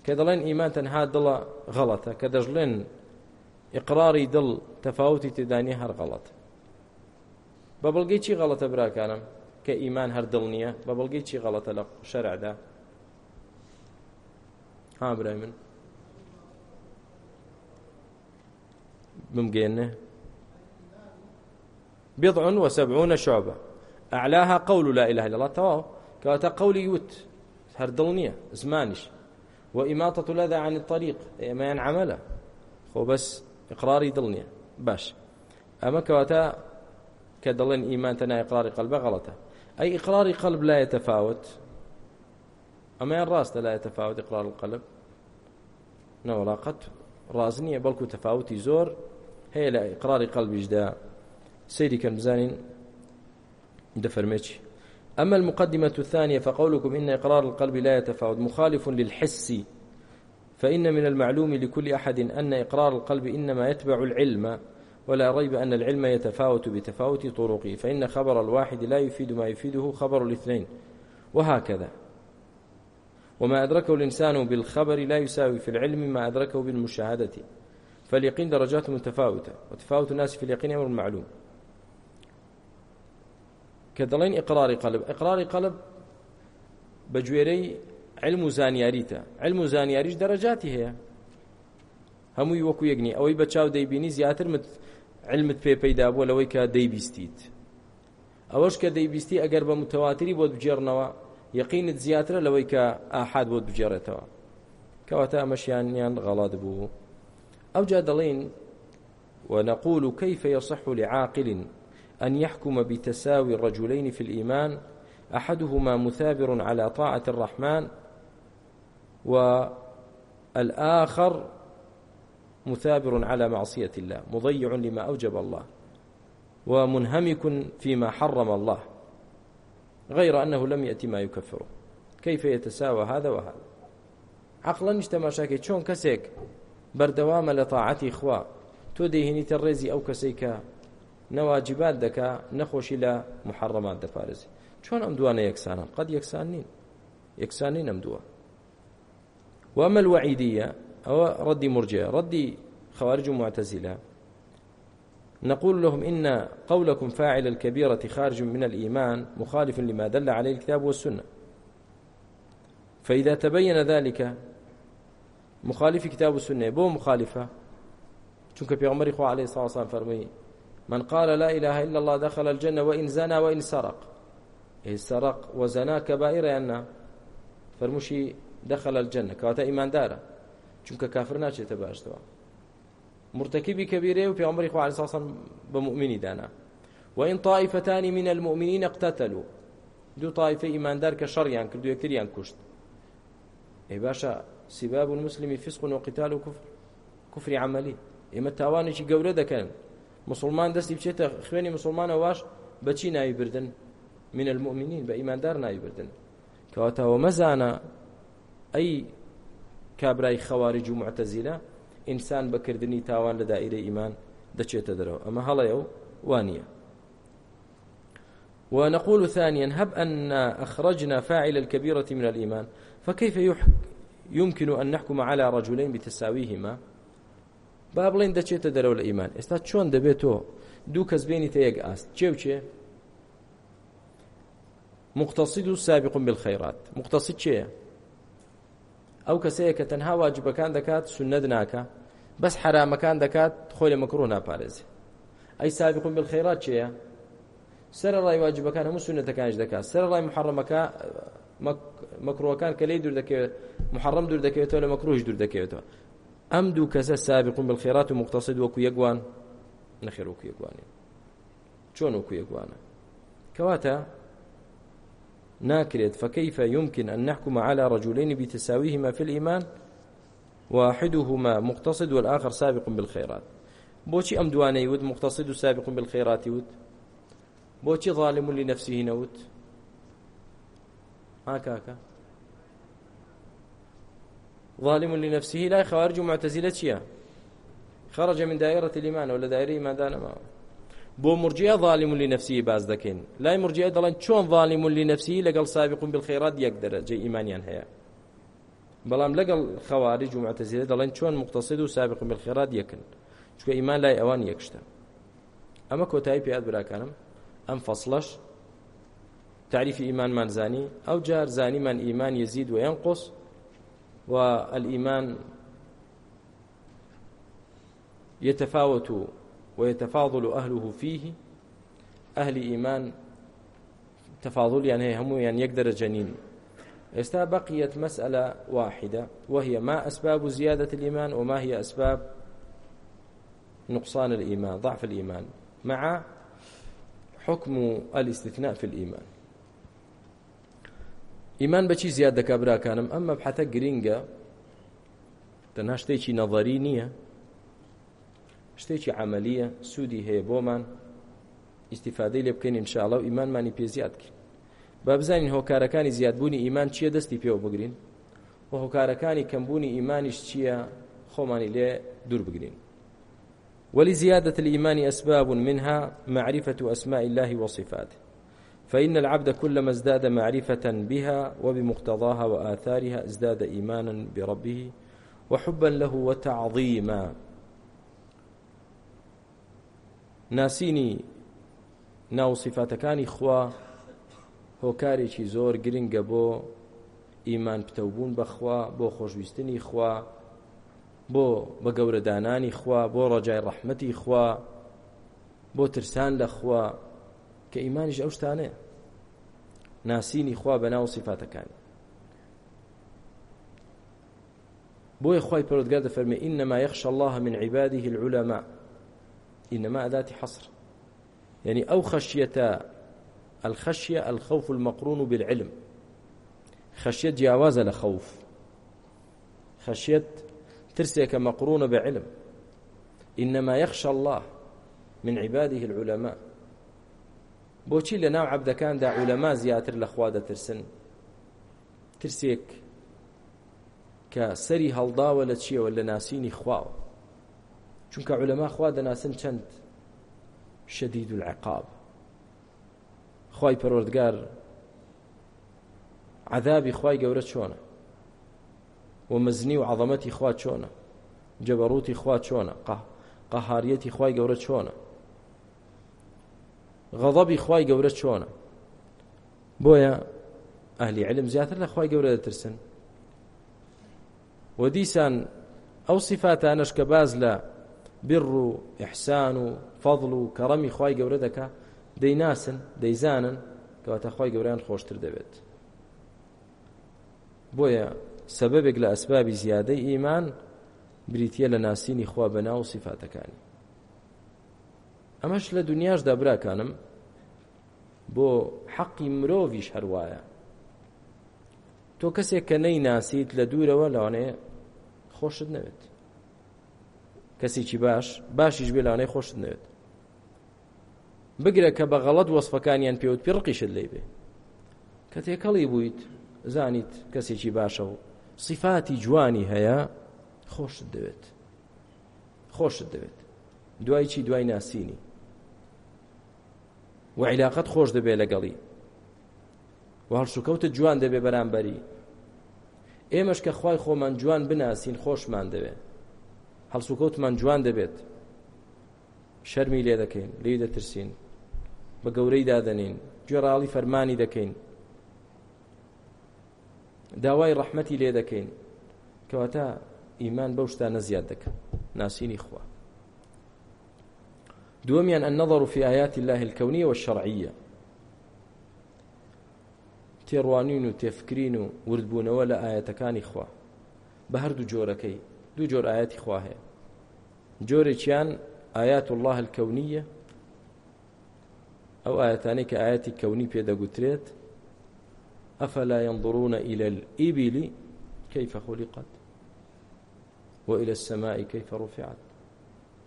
كدلين إيمان تنها دل غلطة كدجلين إقراري دل تفاوتي تداني هر غلط ببلغي چی غلطة براكانم كإيمان هر دل نية ببلغي چی غلطة لشرع دا ها برايمن بمگێنێ بضع وسبعون شعبة أعلاها قول لا إله إلا الله تواو كواتا قولي يوت هردلنية زمانش وإماطة الأذى عن الطريق ما ينعمله خو بس إقراري دلنية باش أما كواتا كدلن إيمان تنا إقرار قلب غلطة أي إقرار قلب لا يتفاوت أما الراس لا يتفاوت إقرار القلب نوراقت رازنية بلكو تفاوتي زور هي لا إقرار قلب جدا سيري كان بزانين دفرميتش أما المقدمة الثانية فقولكم إن إقرار القلب لا يتفاوت مخالف للحس فإن من المعلوم لكل أحد أن إقرار القلب إنما يتبع العلم ولا ريب أن العلم يتفاوت بتفاوت طرقه فإن خبر الواحد لا يفيد ما يفيده خبر الاثنين وهكذا وما أدركه الإنسان بالخبر لا يساوي في العلم ما أدركه بالمشاهدة فاليقين درجات متفاوتة وتفاوت الناس في اليقين أمر معلوم کە دەڵێن ئقراری قەلب ئقراری قەلب بە گوێرەی علم و زانیاریتە علم و زانیاریش دەرەجاتی هەیە هەمووی وەکو یەکنی ئەوەی بە چاو دەیبینی زیاتر مت علمت پێ پەیدا بووە لەوەی کە دەیبیستیت ئەوەش کە دەیبیستی ئەگەر بە متەواتری بۆت بجێڕنەوە یەقینت زیاترە لەوەی کە ئاحاد بۆت بجێڕێتەوە کەواتە ئەمەشیانیان غەڵات بوو ئەو جا دەڵێن ونقول كيف يصح لعاقل أن يحكم بتساوي الرجلين في الإيمان أحدهما مثابر على طاعة الرحمن والآخر مثابر على معصية الله مضيع لما أوجب الله ومنهمك فيما حرم الله غير أنه لم يأتي ما يكفره كيف يتساوى هذا وهذا عقلا تەماشاکەی چۆن کەسێک بەردەوامە لە تاعەتی خوا تۆ دەیهێنیتە ڕێزی ئەو کەسێک کە نەواجیبات دەکا نەخۆشی لە محەڕەمات دەپارێزی چۆن ئەم دوانە یەکسانن قەت یەکسان نین یەکسانی نەم دووە وەمە الوعیدیە ئەوە ڕەدی مرجێ ڕەدی خوارج و معتزلة نقول لهم إن قولكم فاعل الكبيرة خارج من الإيمان مخالف لما دل عليه الكتاب والسنة فإذا تبين ذلك مخالف كتاب السنة بو مخالفة چونك پیغمبر خو عليه الصلاة والسلام فرمي من قال لا إله إلا الله دخل الجنة وإن زنى وإن سرق إيه سرق وزنا كبائر أن فرموشي دخل الجنة كواتا إيمان دارا چونك كافر ناچه تباش دوا مرتكبي كبيره وفي عمر إخوة عليه الصلاة بمؤمني دانا وإن طائفتان من المؤمنين اقتتلوا دو طائفة إيمان دار كشر يعني كردو يكتر يعني كشت إيه باشا سباب المسلم فسق وقتال وكفر كفر عملي إما إيه تاواني شي قولة دكان مسلمان دەستی بچێتە خوێنی مسلمانە واش بەچی ناوی بردن من المؤمنین بە ئیماندار ناوی بردن کەواتەوە مەزانە ئەی کابرای خەوارج و معتەزیلە ئینسان بەکردنی تاوان لە دائرە ئیمان دەچێتە دەرەوە ئەمە هەڵەیە و وانە ونقول ثانيا هب أن أخرجنا فاعل الكبيرة من الإيمان فكيف يمكن أن نحكم على رجلين بتساويهما با بڵین دەچێتە دەرەوە لە ئیمان ئێستا چۆن دەبێت تۆ دوو کەس بێنیتە یەک ئاست چێو چێ مقتصد و سابق بالخيرات مقتصد چێ ئەو کەسەیە کە تەنها واجبەکان دەکات سنەت ناکە بەس حرامەکان دەکات خۆی لە مەکرۆ ناپارێزێ ئەی سابق بالخيرات چێە سەر ڕای واجبەکان هەموو سنەتەکانش دەکات سەر ڕای محرمەکە مەکرۆەکان کە لی دوور دەکەوێت محرم دوور دەکەوێتەوە لە مەکرۆش دوور دەکەوێتەوە ئەم دوو کەسە سابقون بالخێرات و مقتصد وەکو یەکوان نەخێر وەکو یەکوانین چۆن وەکو یەکوانە کەواتە ناكرت فكيف يمكن أن نحكم على رجلين بتساويهما في الإيمان واحدهما مقتصد والآخر سابق بالخيرات بوشي أم دواني يود مقتصد سابق بالخيرات يود بوشي ظالم لنفسه نود هكاكا ظالم لنفسه لا خوارج معتزله چیه خرج من دائره الايمان ولا دائره ایمان دانما بۆ مرجە ظالم لنفسه باز دەکەین لای مرجە دەڵێن چۆن ظالم لنفسه لەگەڵ سابقون بالخيرات یەک دەرەجە ئیمانیان هەیە بەڵام لەگەڵ خوارج و معتزله دەڵێن چۆن مقتصد و سابقون بالخيرات یەکن چونکە ئیمان لای ئەوان یەکشتە ئەمە کۆتایی پێات براکانم ئەم فەصلەش تعریفی ئیمانمان زانی ئەو جار زانیمان ئیمان یەزید و ينقص والإيمان يتفاوت ويتفاضل أهله فيه أهل إيمان تفاضل يعني هم يعني يقدر جنين استا بقيت مسألة واحدة وهي ما أسباب زيادة الإيمان وما هي أسباب نقصان الإيمان ضعف الإيمان مع حكم الاستثناء في الإيمان ئیمان بەچی زیاد دەکا براکانم ئەم مەبحەتە گرینگە تەنها شتێکی نەڤەری نییە شتێکی عملیە سوودی هەیە بۆمان ئیسیفادەی لێ بکەین انشاءڵە و ئیمانمانی پێزیاد کرد با بزانین هۆکارەکانی زیادبوونی ئیمان چییە دەستی پێوە بگرین و هۆکارەکانی کەمبوونی ئیمانیش چییە خۆمانی لێ دوور بگرین ولزيادة الإيمان أسباب منها معرفة أسماء الله وصفاته فإن العبد كلما ازداد معرفة بها وبمقتضاها وآثارها ازداد إيمانا بربه وحبا له وتعظيما ناسینی ناو سیفاتەکانی خوا هۆکارێکی زۆر گرنگە بۆ ئیمان پتەوبوون بەخوا بۆ خۆشویستنی خوا بۆ بە گەورەدانانی خوا بۆ ڕۆجای ڕەحمەتی خوا بۆ ترسان لە خوا کە ئیمانیش ئەو شتانەیە ناسینی خوا بە ناو سیفاتەکانی بۆیە خی پەرۆتگار دەفەرمێ ئینەما یەخش الله من عیباده العلماء ئینەما ئەداتی حەسر یعنی ئەو خەشیەتە الخشية الخوف المقرون بالعلم خشية جیاوازە لخوف خشية ترسێکە مقرونە بعلم إنما يخشى الله من عباده العلماء بۆچی لە ناو عبدەکاندا عولەما زیاتر لە خوا دەترسن ترسێک کە سەری هەڵداوە لە چیەوە لە ناسینی خواوە چونکە عولەما خوا دەناسن چەند شدید العقاب خی پەرۆردگار عذابی خی گەورە چۆنە و مزنی و عظەمەتی خوا چۆنە جەبەڕوتی خوا چۆنە قەهاریەتی خی گەورە چۆنە غەڵەبی خی گەورە چۆنە بۆیە ئەهلی علم زیاتر لە خی گەورە دەترسن و دیسان ئەو سیفاتانش کە باز لە بڕ و ئەحسان و فەضل و کەڕەمی خی گەورە دەکا دەیناسن دەیزانن کەواتە خی گەوریان خۆشتر دەبێت بۆیە سەبەبێک لە ئەسبابی زیادەی ئیمان بریتە لە ناسینی خوا بەنا و سیفاتەکانی ئەمەش لە دنیاشدا براکانم بۆ حەقی مرۆڤیش هەروایە تۆ کەسێک کە نەیناسیت لە دوورەوە لەوانەیە خۆشت نەوێت کەسێکی باش باشیش بێ لەوانەیە خۆشت نەوێت بگرە کە بە غەڵەت وەسفەکانیان پێوت پڕقیشت لی بێ کە تێکەڵی بوویت زانیت کەسێکی باشە و سیفاتی جوانی هەیە خۆشت دەوێت خۆشت دەوێت دوای چی دوای ناسینی و عیلاقت خۆش دەبێت لەگەڵی و هەڵشوکەوتە جوان دەبێ بەرامبەری ئێمەش کە خی خۆمان جوان بناسین خۆشمان دەوێت هەڵسوکەوتمان جوان دەبێت شەرمی لێ دەکەین لی دەترسین بە گەورەی دادەنین گوێڕاڵی فەرمانی دەکەین داوای ڕەحمەتی لێ دەکەین کەواتە ئیمان بەو شتانە زیاد دەکەن ناسینی خوا دووەمیان ئە نەظر في آيات الله الكونية والشرعية تێڕوانین و تێفکرین و وردبوونەوە لە ئاەتەکانی خوا بە هەردوو جۆرەکەی دوو جۆر ئاەتی خوا هەیە جۆرێکیان ئايات الله الكونية ئەو ئاەتانەی کە ئاەتی کەونی پێدەگوترێت ئەفەلا ينظرون إلى الإبل كيف خلقت وإلى السماء كيف رفعت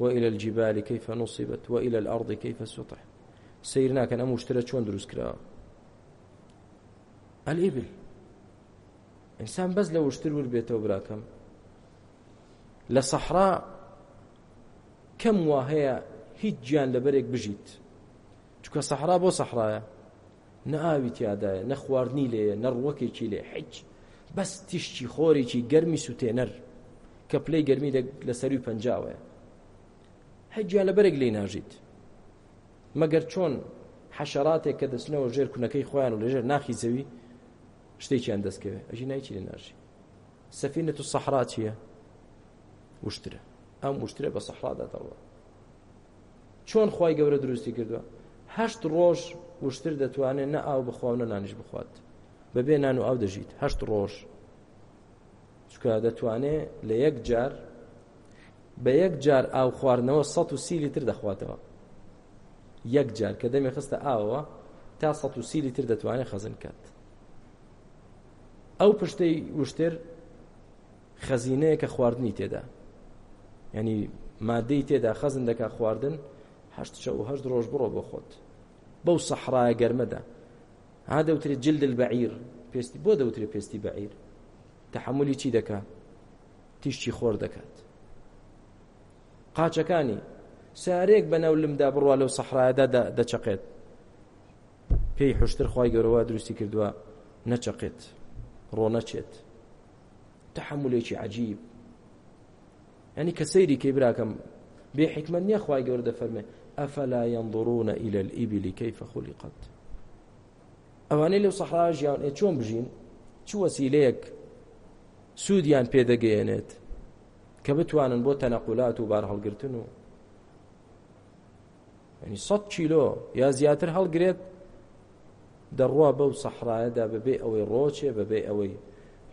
وإلى الجبال كيف نصبت وإلى الأرض كيف سطحت سيرنا كان مشترى شون دروس كرا الإبل إنسان بس لو اشتري البيت وبراكم لصحراء كم وهي هیچ گیان لەبەرێک بژیت چکە سەحرا بۆ سەحرایە نەئاوی تیادایە نە خواردنی لێە نەڕوەکێکی لێ حیچ بەس تیشتی خۆرێکی گەرمی سوتێنەر کە پلەی گەرمی لەسەروی پەنجاوەیە هەجیان لە بەرێک لێ ناژیت مەگەر چۆن حەشەراتێک کە دەستنەوە ژێر کوونەکەی خۆیان و لەژێر ناخی زەوی شتێکیان دەستکەوێت ئەژی نایکی لێ ناژی سەفینە و سەحرا چییە وشترە ئەم وشترە بە سەحراداتەوە چۆن خی گەورە دروستی کردووە هەشت ڕۆژ وشتر دەتوانێت نە ئاو بخواونە نانیش بخوات بەبێ نان و ئاو دەژیت هەشت ڕۆژ چکە دەتوانێت لە یەک جار بە یەک جار ئاو خواردنەوە 130 لیتر دەخواتەوە یەک جار کە دەمێ خستە ئاوەوە تا 130 لیتر دەتوانێت خەزن کات ئەو پشتەی وشتر خەزینەیە کە خواردنی تێدا ینی مادەی تێدا خەزن دەکا خواردن ه ڕۆژ بڕۆ بۆ خۆت بەو سەحرایە گەرمەدا ها دەوترێت جلد بەعیر پێستی بۆ دەوترێت پێستی بەعیر تحملی چی دەکات تیشتی خۆر دەکات قاچەکانی سارێک بەنەو لمدا بڕوا لەو سەحرایەدا دەچەقێت پێی حشتر خی گەورەوە دروستی کردووە نەچەقێت ڕۆنەچێت تحملێکی عجیب ینی کە سەیری کەی براکەم بێ حکمت نییە خی گەورە دەفەرمێ ئەفەلا ينظرونە إلى الإبل كيف خلقت ئەوانەی لەو سەحرا ژیان چۆن بژین چ وەسیلەیەک سوودیان پێدەگەیەنێت کە بتوانن بۆ تەنەقولات و بار هەڵگرتن و ینی سە چیلۆ یا زیاتر هەڵگرێت دەڕوا بەو سەحرایەدا بەبێ ئەوەی ڕۆچێ بەبێ ئەوەی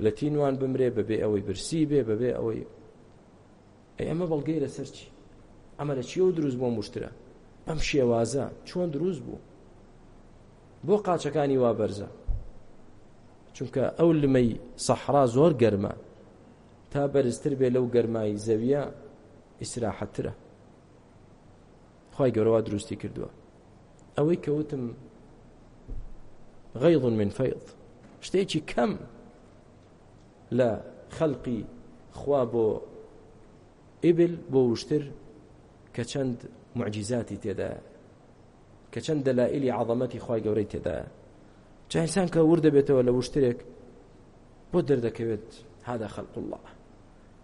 لە تینوان بمرێ بەبێ ئەوەی برسی بێ بەبێ ئەوەی ئەمە بەڵگەی لە سەرچی ئەمە لە چیەوە دروست بۆ مشترە ئەم شێوازە چۆن دروست بوو بۆ قاچەکانی وابەرزە چونکە ئەو لمەی سەحرا زۆر گەرمە تا بەرزتر بێ لەو گەرمایی زەویە ئیسراحەترە خی گەورەوە دروستی کردووە ئەوەی کەوتم غەیڵ من فەیڵ شتێکی کەم لە خەڵقی خوا بۆ ئیبل بۆ وشتر کە چەند معجززاتی تێدا کە چەند دەلائلی عظەمەتی خی گەورەی تێدا چاینسان کە وردەبێتەوە لە وشترێک بۆ دەردەکەوێت هذا خەلق الله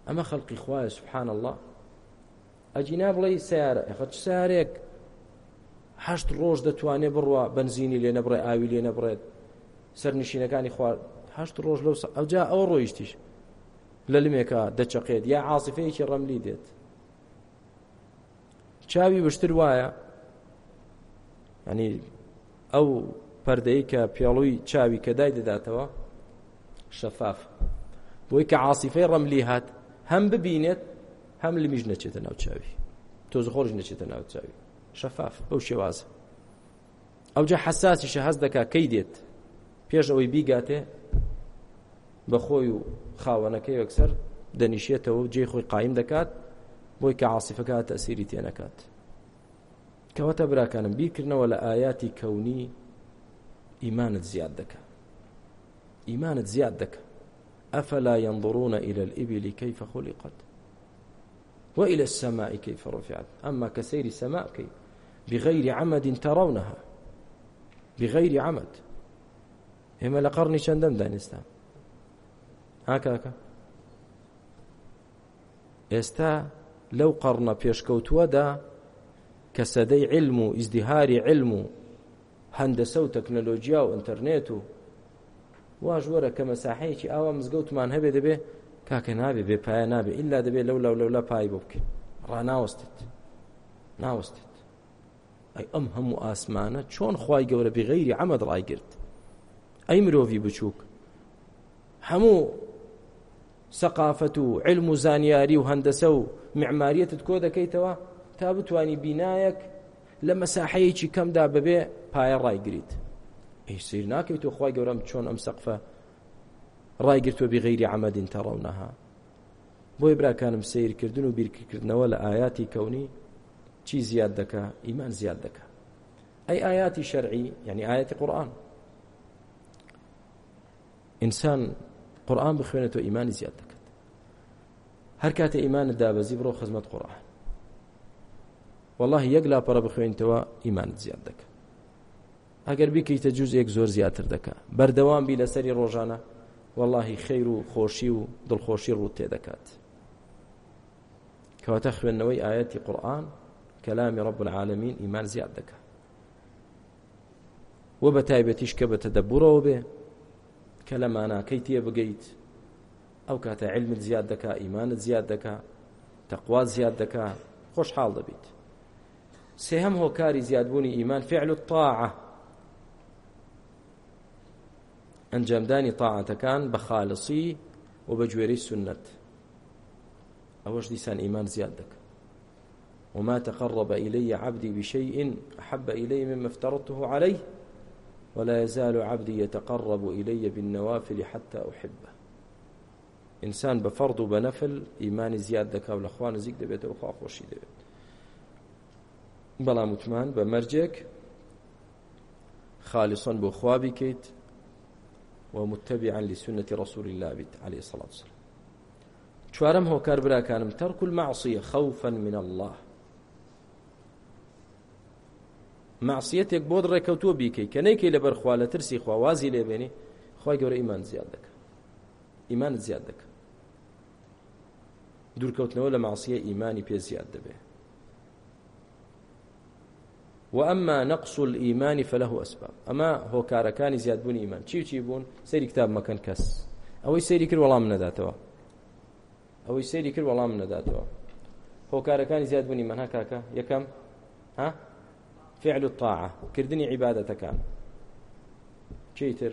ئەمە خەڵقی خوایە سبحان الله ئەجینا بڵێ سیارە ئەخەت سارێک هەشت ڕۆژ دەتوانێت بڕوە بنزینی لێ نەبڕێ ئاوی لێ نەبڕێت سەرنشینەکانی خوارد هەشت ڕۆژ لەو ئەوجا ئەوە ڕۆیشتیش لە لمێکە دەچەقێت یا عاصفەیەکی ڕەملی دێت چاوی بشتر وایە ینی ئەو پەردەی کە پیاڵووی چاوی کە دای دەداتەوە شەفاف بۆی کە عاصفەی ڕەملی هات هەم ببینێت هەم لمیش نەچێتە ناوچاوی تۆز خۆش نەچێتە ناوچاوی شەفاف بەو شێوازە ئەوجا حساسیشە هەز دەکا کەی دێت پێش ئەوەی بیگاتێ بە خۆی و خاوەنەکەی وەکسەر دەنیشێتەوە و جێ خۆی قایم دەکات بۆی کە عاسیفەکە تەسیری تێنەکات کەواتە براکانم بیرکردنەوە لە ئاياتی کەونی ئیمانت زیاد دەکە ئیمانت زیاد دەکە أفلا ينظرون إلى الإبل كيف خلقت وإلى السماء كيف رفعت أما كسير السماء كيف بغير عمد ترونها بغير عمد هما لقرني شندم دانستان هاكا هاكا ئێستا لەو قەڕنە پێشکەوتووەدا کە سەدەی علم و ئیزدیهاری علم و هەندەسە و تەکنەلۆجیا و ئینتەرنێت و واژ وەرە کە مەساحەیەکی ئاوا مزگەوتمان هەبێ دەبێ کاکە نابێ بێ پایە نابێ ئللا دەبێ لەو لەو لەولا پای بۆ بکەین ڕناوەستێت ناوەستێت ئەی ئەم هەموو ئاسمانە چۆن خی گەورە بغەیری ئەمەد ڕایگرت ئەی مرۆڤی بچووک هەموو سەقافەت و علم و زانیاری و هەندەسە و معماریەتت کۆ دەکەیتەوە تا بتانی بینایەک لە مەساحەیەکی کەمدا ببێ پایە ڕایگریت ئەیسیر ناکەیت و خی گەورەم چۆن ئەم سەقفە ڕایگرتووە بغیری عمەدین تەڕەونەها بۆی براکانم سیرکردن و بیرکردنەوە لە ئاياتی کەونی چی زیاد دکا ئیمان زیاد دکا ئەی ئاياتی شەرعی یعنی ئاەتی قورآن ئینسان قورآن بخوێنێتەوە ئیمانی زیاد دەکات هەر کاتە ئیمانت دابەزی بڕۆ خزمەت قورآن والله یەک لاپەڕە بخوێنیتەوە ئیمانت زیاد دەکات ئەگەر بیکەیتە جوزێک زۆر زیاتر دەکا بەردەوام بی لەسەری ڕۆژانە واللهی خەیر و خۆشی و دڵخۆشی ڕوو تێدەکات کەواتە خوێندنەوەی ئاەتی قورآن کەلامی ڕب العالمین ئیمان زیاد دەکات وە بە تایبەتیش کە بە تەدەبورەوە بێ کە لە ماناکەی تێ بگەیت ئەو کاتە علمت زیاد دەکا ئیمانت زیاد دەکا تەقوا زیاد دەکا خۆشحاڵ دەبیت سێهم هۆکاری زیادبوونی ئیمان فعل الطاعه ئەنجامدانی تاعاتەکان بە خالصی و بە گوێرەی سنت ئەوەش دیسان ئیمان زیاد دەکە وما تقرب إلي عبدي بشيء أحب إلي مما افترضته عليه ولا يزال عبدي يتقرب إلي بالنوافل حتى أحبه إنسان بفرض وبنفل إيماني زياد دكا والأخوان زيك دبيت وخوا خوشي دبيت بەڵام وتمان بە مەرجێک خالیسۆن بۆ خوا بیکەیت ومتبعا لسنة رسول الله بيت عليه الصلاة والسلام چوارم هۆکار براکانم تەرک المعصیە خەوفەن من الله معسیەتێک بۆ ڕێکەوتووە بیکەی کە نەیکەی لە بەرخوا لە ترسی خواوازی لێبێنی خی گەورە ئیمان زیاد دەکە ئیمان زیاد دەکە دوورکەوتنەوە لە معسیە ئیمانی پێ زیاد دەبێ وأما نقص الإيمان فله أسباب أما هو كاركاني زياد بون إيمان چی چی بون سيري كتاب مكان كس أو سيري كر والله من داتوا أو سيري كر والله من داتوا هو كاركاني زياد بون إيمان هكاكا يكم ها فعل الطاعة كردني عبادة كان چیتر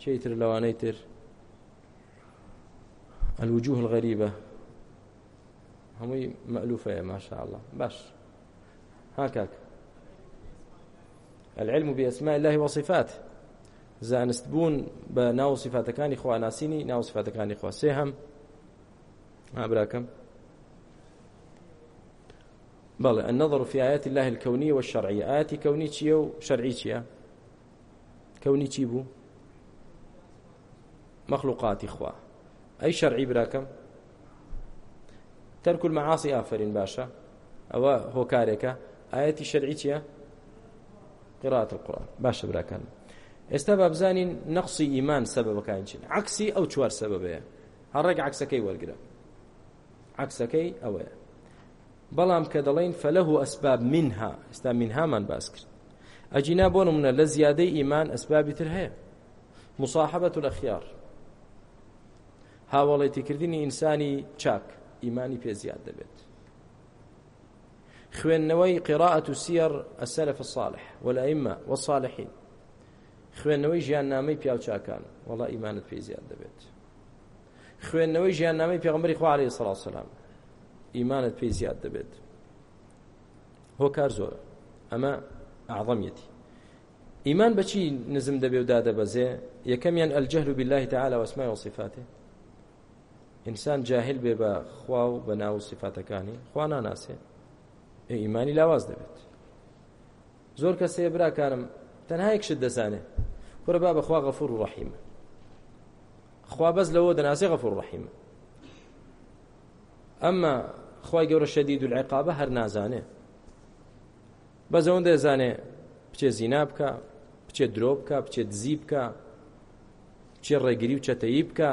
چیتر لەوانەیتر الوجوه الغريبة هەمووی مەلوفەیە ماشاءله باش هاكاك العلم بأسماء الله وصفاته زانست بوون بە ناو سیفاتەکانی خوا ناسینی ناو سیفاتەکانی خوا سێ هەم ئابراکەم بەڵێ النظر في آيات الله الكونية والشرعية آياتی كوني چیە و شەرعی چییە كوني چی بوو مەخلوقاتی خوا ئەی شەرعی براکەم تەرک المعاصی ئافرین باشە ئەوە هۆکارێکە ئاەتی شەرعی چییە؟ قراءة القرآن باشە براکان ئێستا بابزانین نەقسی ئیمان سەبەکان چین عکسی ئەو چوار سەبەیە هەڕێک عکسەکەی وەرگرە عکسەکەی ئەوەیە بەڵام کە دەڵین فەلەه و ئەسباب منها ئێستا منهامان باس کرد ئەجینا بۆ نمونە لە زیادەی ئیمان ئەسبابی تر هەیە مصاحبەت و لەخیار هاوڵێتیکردنی ئینسانی چاک ئیمانی پێ زیاد دەبێت خوێندنەوەی قراءة سير السلف الصالح والأئمة والصالحين خوێندنەوەی ژیاننامەی پیاوچاکان وڵا ئیمانت پێی زیاد دەبێت خوێندنەوەی ژیاننامەی پێغمبەری خوا عەلەیهی سەڵا سەلام ئیمانت پێی زیاد دەبێت هۆکار زۆرە ئەمە ئاعظەمیەتی ئیمان بەچی نزم دەبێ و دادەبەزێ یەکەمیان ئەلجەهل بالله تعالى واسماء وصفاته ئینسان جاهل بێ بە خوا و بە ناو صفاتەکانی خوا ناناسێت ئیمانی لاواز دەبێت زۆر کەسەیە براکانم تەنها یەکشت دەزانێت خورە با بەخوا غەفور و ڕەحیمە خوا بەس لەوە دەناسی غەفور و ڕەحیمە ئەمما خی گەورە شەدید و العقابە هەر نازانێ بەزەون دەزانێ بچێ زینا بکە بچێ درۆ بکە بچێ دزی بکە بچێ ڕێگیری و چەتەیی بکە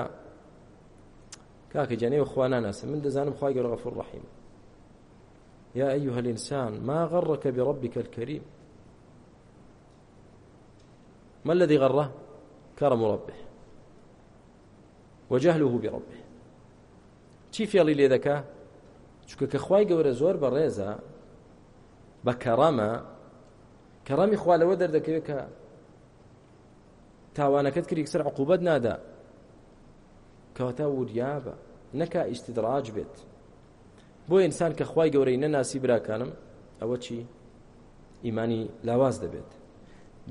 کاکە جانەیە خوا ناناسە من دەزانم خی گەورە غەفور ڕەحیمە يا أيها الإنسان ما غرك بربك الكريم ما الذي غره كرم ربه وجهله بربه چی فێڵی لێ دەکا چکە کە خی گەورە زۆر بە ڕێزە بە کەڕامە کەڕامی خوالەوە دەردەکەوێت کە تاوانەکەت کری سەر عقوبەت نادا کەواتە وریابە نەکا ئیسیدراج بێت بۆ ئینسان کە خی گەورەی نەناسی براکانم ئەوە چی ئیمانی لاواز دەبێت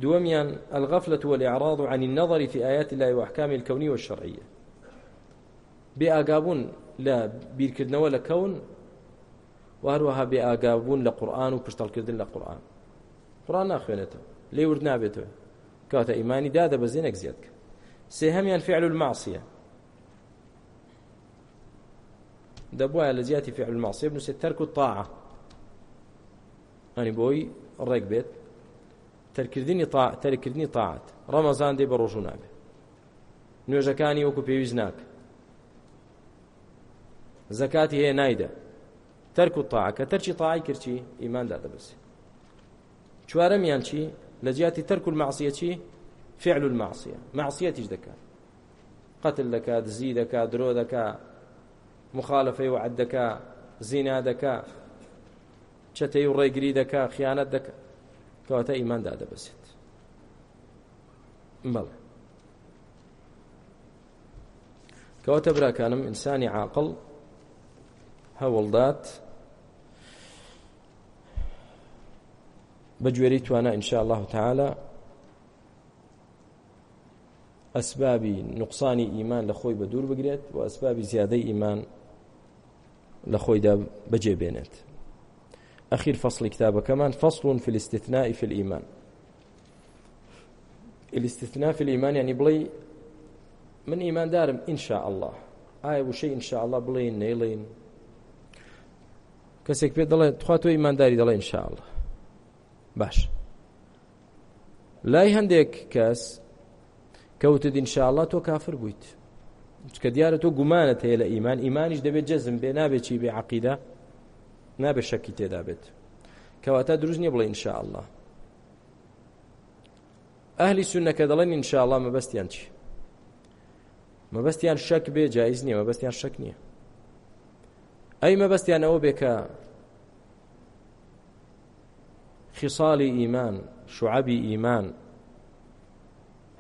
دووەمیان ئەلغەفلت وە لەعراض و عنی نەظری في آيات الله وأحكام الكونية والشرعية بێئگابوون لە بیرکردنەوە لە کەون وهروەها بێئگابوون لە قورآن و پشتەڵکردن لە قورآن قورآن ناخوێنێتەوە لێ ورد نابێتەوە کاتە ئیمانی دادە بە زیێنێک زیاد کرد سێ هەمیان فعل المعصیە دەبواە لە زیاتی فعل المعصیه بنووسێت تەرک و تاعە ئەنی بۆی ڕێک بێت تەرکردنی تەرکردنی تاعات ڕەمەزان دێ بە ڕۆژوو نابێت نوێژەکانی وەکو پێویست ناک زەکاتی هەیە نایدە تەرک و تاع کە تەرچی تاعی کردی ئیماندا دەبسێت چوارەمیان چی لە جیاتی تەرک و المعصیه چی فعل المعصیه معصیەتیش دەکات قتل دەکات زی دەکات درۆ دەکات مخالفەی وعد دەکا زینا دەکا چەتەی و ڕێگری دەکا خیانەت دەکا کەواتە ئیماندا دەبسێت بەڵێ کەواتە براکانم ئینسانی عاقل هەوڵدات بە گوێری توانە ئینشاء الله تعالە ئەسبابی نقصانی ئیمان لە خۆی بە دوور بگرێت و ئەسبابی زیادەی ئیمان لە خۆیدا بەجێ بێنێت ئەخیر فەصلی کتابەکەمان فەصلون في الاستثناء في الإيمان الاستثناء في الإيمان يعني بڵێ من ئیمان دارم ئینشاء الله ئایا وشەی ئینشاء الله بڵێن نەیڵێن کەسێک پێ دەڵێ تخوا تۆ ئیمانداری دەڵێ ئینشاء الله باش لای هەندێک کەس کەوتت ئینشاءڵە تۆ کافر بوویت چکە دیارە تۆ گومانت هەیە لە ئیمان ئیمانیش دەبێت جەزم بێ نابێت چی بێ عقیدە نابێت شەکی تێدا بێت کەواتە دروست نییە بڵێ ئینشاءڵە ئەهلی سونەکە دەڵێن ئینشاءڵە مەبەستیان چی مەبەستیان شەک بێ جایز نییە مەبەستیان شەک نییە ئەی مەبەستیان ئەوە بێ کە خصالی ئیمان شعبی ئیمان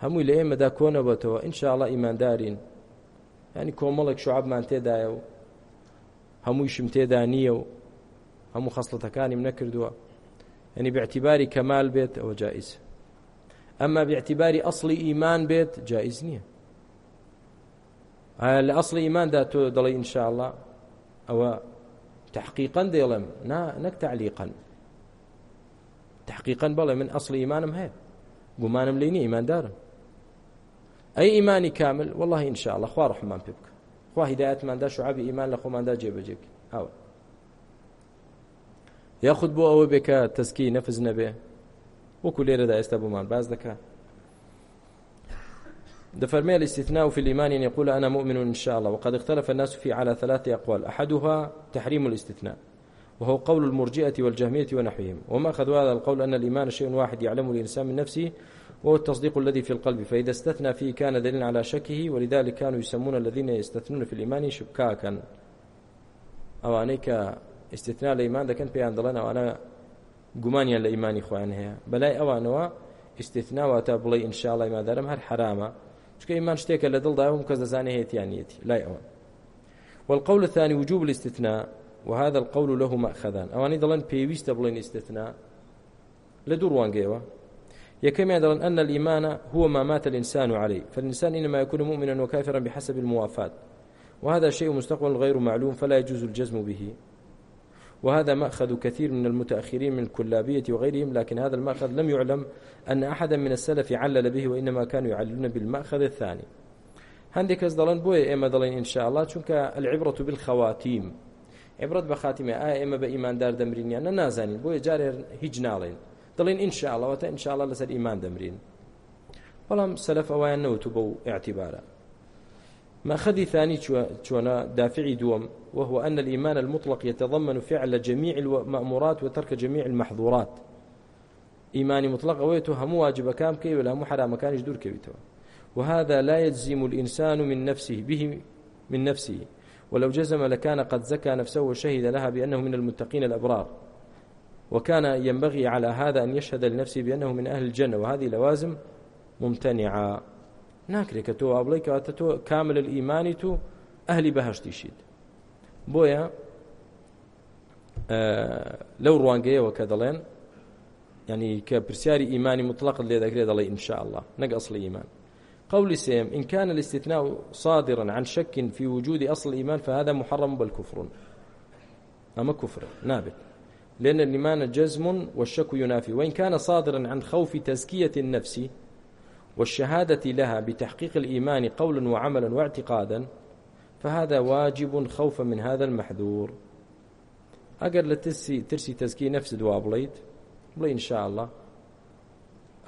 هەمووی لە ئێمەدا کۆنەبەتەوە ئینشاءڵە ئیماندارین ینی کۆمەڵێک شعبمان تێدایە و هەموویشم تێدا نییە و هەموو خەستەتەکانیم نەکردووە ینی باعتیباری کەمال بێت ئەوە جائز ئەمما باعتیباری ئەسلی ئیمان بێت جائز نییە لە ئەسلی ئیماندا تۆ دەڵی ئینشاءله ئەوە تحقیقەن دێڵم نەک تعلیقەن تحقیقەن بەڵێ من ئەسلی ئیمانم هەیە گومانم لێنی ئیماندارم ئەی ئیمانی کامل والله انشاءله خوا ڕحمان پێ بکە خوا هیداەتماندا شعبی ئیمان لە خۆماندا جێبەجێک ئەوە یاخود بۆ ئەوە بێکە تەسکی نەفز نەبێ وەکو لێرەدا ئێستا بۆمان باز دەکات دفرمي الاستثناء في الإيمان أن يقول أنا مؤمن إن شاء الله وقد اختلف الناس في على ثلاث أقوال أحدها تحريم الاستثناء وهو قول المرجئة والجهمية ونحوهم وما أخذوا هذا القول أن الإيمان شيء واحد يعلمه الإنسان من نفسه وهو التصديق الذي في القلب فإذا استثنى فيه كان دليلا على شكه ولذلك كانوا يسمون الذين يستثنون في الإيمان شكاكا ئەوانەی استثناء الإيمان دەکەن پێیان دەڵێن ئەوانە گومانیان لە ئیمانی خۆیان هەیە بەلای ئەوانەوە ئیسێتناواتە بڵێ ئینشاڵی مادەرم هەر حرامە چکە ئیمان شتێکە لە دڵدا وم کەس دەزانێت هێتیانەتی لای ئەوە والقول الثاني وجوب الاستثناء وهذا القول له مأخذان أواني ضلن بيويست بلين استثناء لدور وانجيوة يكما يدرن أن الإيمان هو ما مات الإنسان عليه فالإنسان إنما يكون مؤمنا وكافرا بحسب الموافات وهذا شيء مستقبل غير معلوم فلا يجوز الجزم به وهذا مأخذ كثير من المتأخرين من الكلابية وغيرهم لكن هذا المأخذ لم يعلم أن أحدا من السلف علل به وإنما كانوا يعللون بالمأخذ الثاني هەندێک کەس دەڵێن بۆیە ئێمە دەڵێن ئینشاءله چونکە العبرەت بالخواتیم عبرەت بە خاتیمە ئایا ئێمە بە ئیماندار دەمرینیانە نازانین بۆیە جارێ هیچ ناڵێن دەڵێن ئینشاءڵەوەتە ئینشاءڵە لەسەر ئیمان دەمرین بەڵام سەلف ئەویان نەوت و بەو اعتبارە ماخذي ثاني شونا دافعي دوم وهو أن الإيمان المطلق يتضمن فعل جميع المأمورات وترك جميع المحظورات إيماني مطلق ويتو هم واجب كام كي ولا محرام كان يجدور كبيتو وهذا لا يجزم الإنسان من نفسه به من نفسه ولو جزم لكان قد زكى نفسه وشهد لها بأنه من المتقين الأبرار وكان ينبغي على هذا أن يشهد لنفسه بأنه من أهل الجنة وهذه لوازم ممتنعة ناكرێکە تۆ ئابڵی کەواتە تۆ کامل ئیمانی تو ئەهلی بەهشتیشید بۆیە لەو ڕوانگەیەوە کە دەڵێن ینی کە پرسیاری ئیمانی مطلقت لێ دەکرێت دەڵێ ئینشاء الله نەک ئەصلی ئیمان قول سيم إن كان الاستثناء صادرا عن شك في وجود أصل الإيمان فهذا محرم بل كفر أما كفر نابت لأن الإيمان جزم والشك ينافي وإن كان صادرا عن خوف تزكية النفس والشهادة لها بتحقيق الإيمان قولا وعملا واعتقادا فهذا واجب خوفا من هذا المحذور أقر لترسي ترسي تزكية نفس دوا بليد بلي إن شاء الله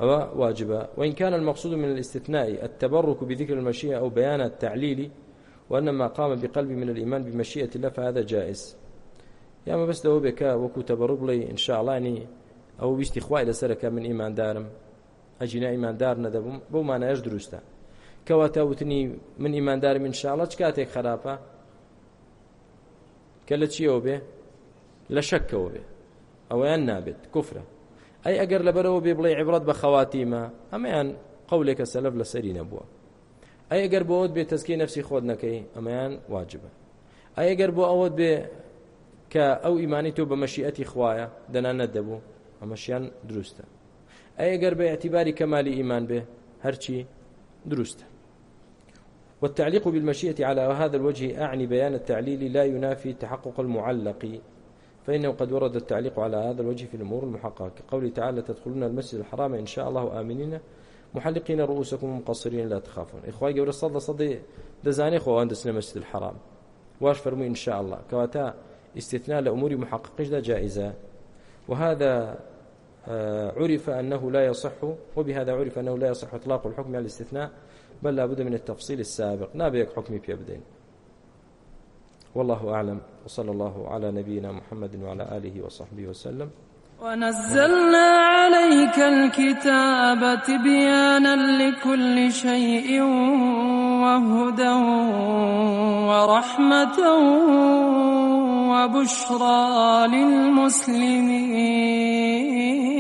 أو واجبة وإن كان المقصود من الاستثناء التبرك بذكر المشيئة أو بيان التعليل وأن ما قام بقلبي من الإيمان بمشيئة الله فهذا جائز یامە بەستەوە بێکە وەکو تەبڕ بڵێ انشاڵانی ئەوە ویستی خوای لەسەرەکە من ئیماندارم ئەجینا ئیماندار نەدەبم بۆ مانایش دروستە کەواتە وتنی من ئیماندارم انشاڵە چ کاتێک خراپە کە لە چیەوە بێ لە شەکەوە بێ ئەویان نابێت کوفرە ئەی ئەگەر لەبەرەوە بێ بڵێ عبرەت بە خەواتیمە ئەمەیان قولێکە سەلف لەسەری نەبووە ئەی ئەگەر بۆت بێ تەسکی نفسی خۆت نەکەی ئەمەیان واجبە ئەی ئەگەر بۆ ئەوەت بێ کە ئەو ئیمانی تۆ بە مەشیئەتی خوایە دەنا نەدەبوو ئەمەشیان دروستە ئەگەر بە اعتیباری کەمالی ئیمان بێ هەرچی دروستە والتعليق بالمشيئة على هذا الوجه أعني بيان التعليل لا ينافي تحقق المعلق فإنه قد ورد التعليق على هذا الوجه في الأمور المحققة كقوله تعالى تدخلون المسجد الحرام إن شاء الله آمنين محلقين رؤوسكم مقصرين لا تخافون إخوة قبل الصلاة صدي دزاني خوان دسنا مسجد الحرام واش فرموا إن شاء الله كواتا استثناء لأمور محققش دا جائزة وهذا عرف أنه لا يصح وبهذا عرف أنه لا يصح إطلاق الحكم على الاستثناء بل لا بد من التفصيل السابق نابيك حكمي بيبدين والله أعلم وصلى الله على نبينا محمد وعلى آله وصحبه وسلم ونزلنا عليك الكتاب تبيانا لكل شيء وهدى ورحمة وبشرى للمسلمين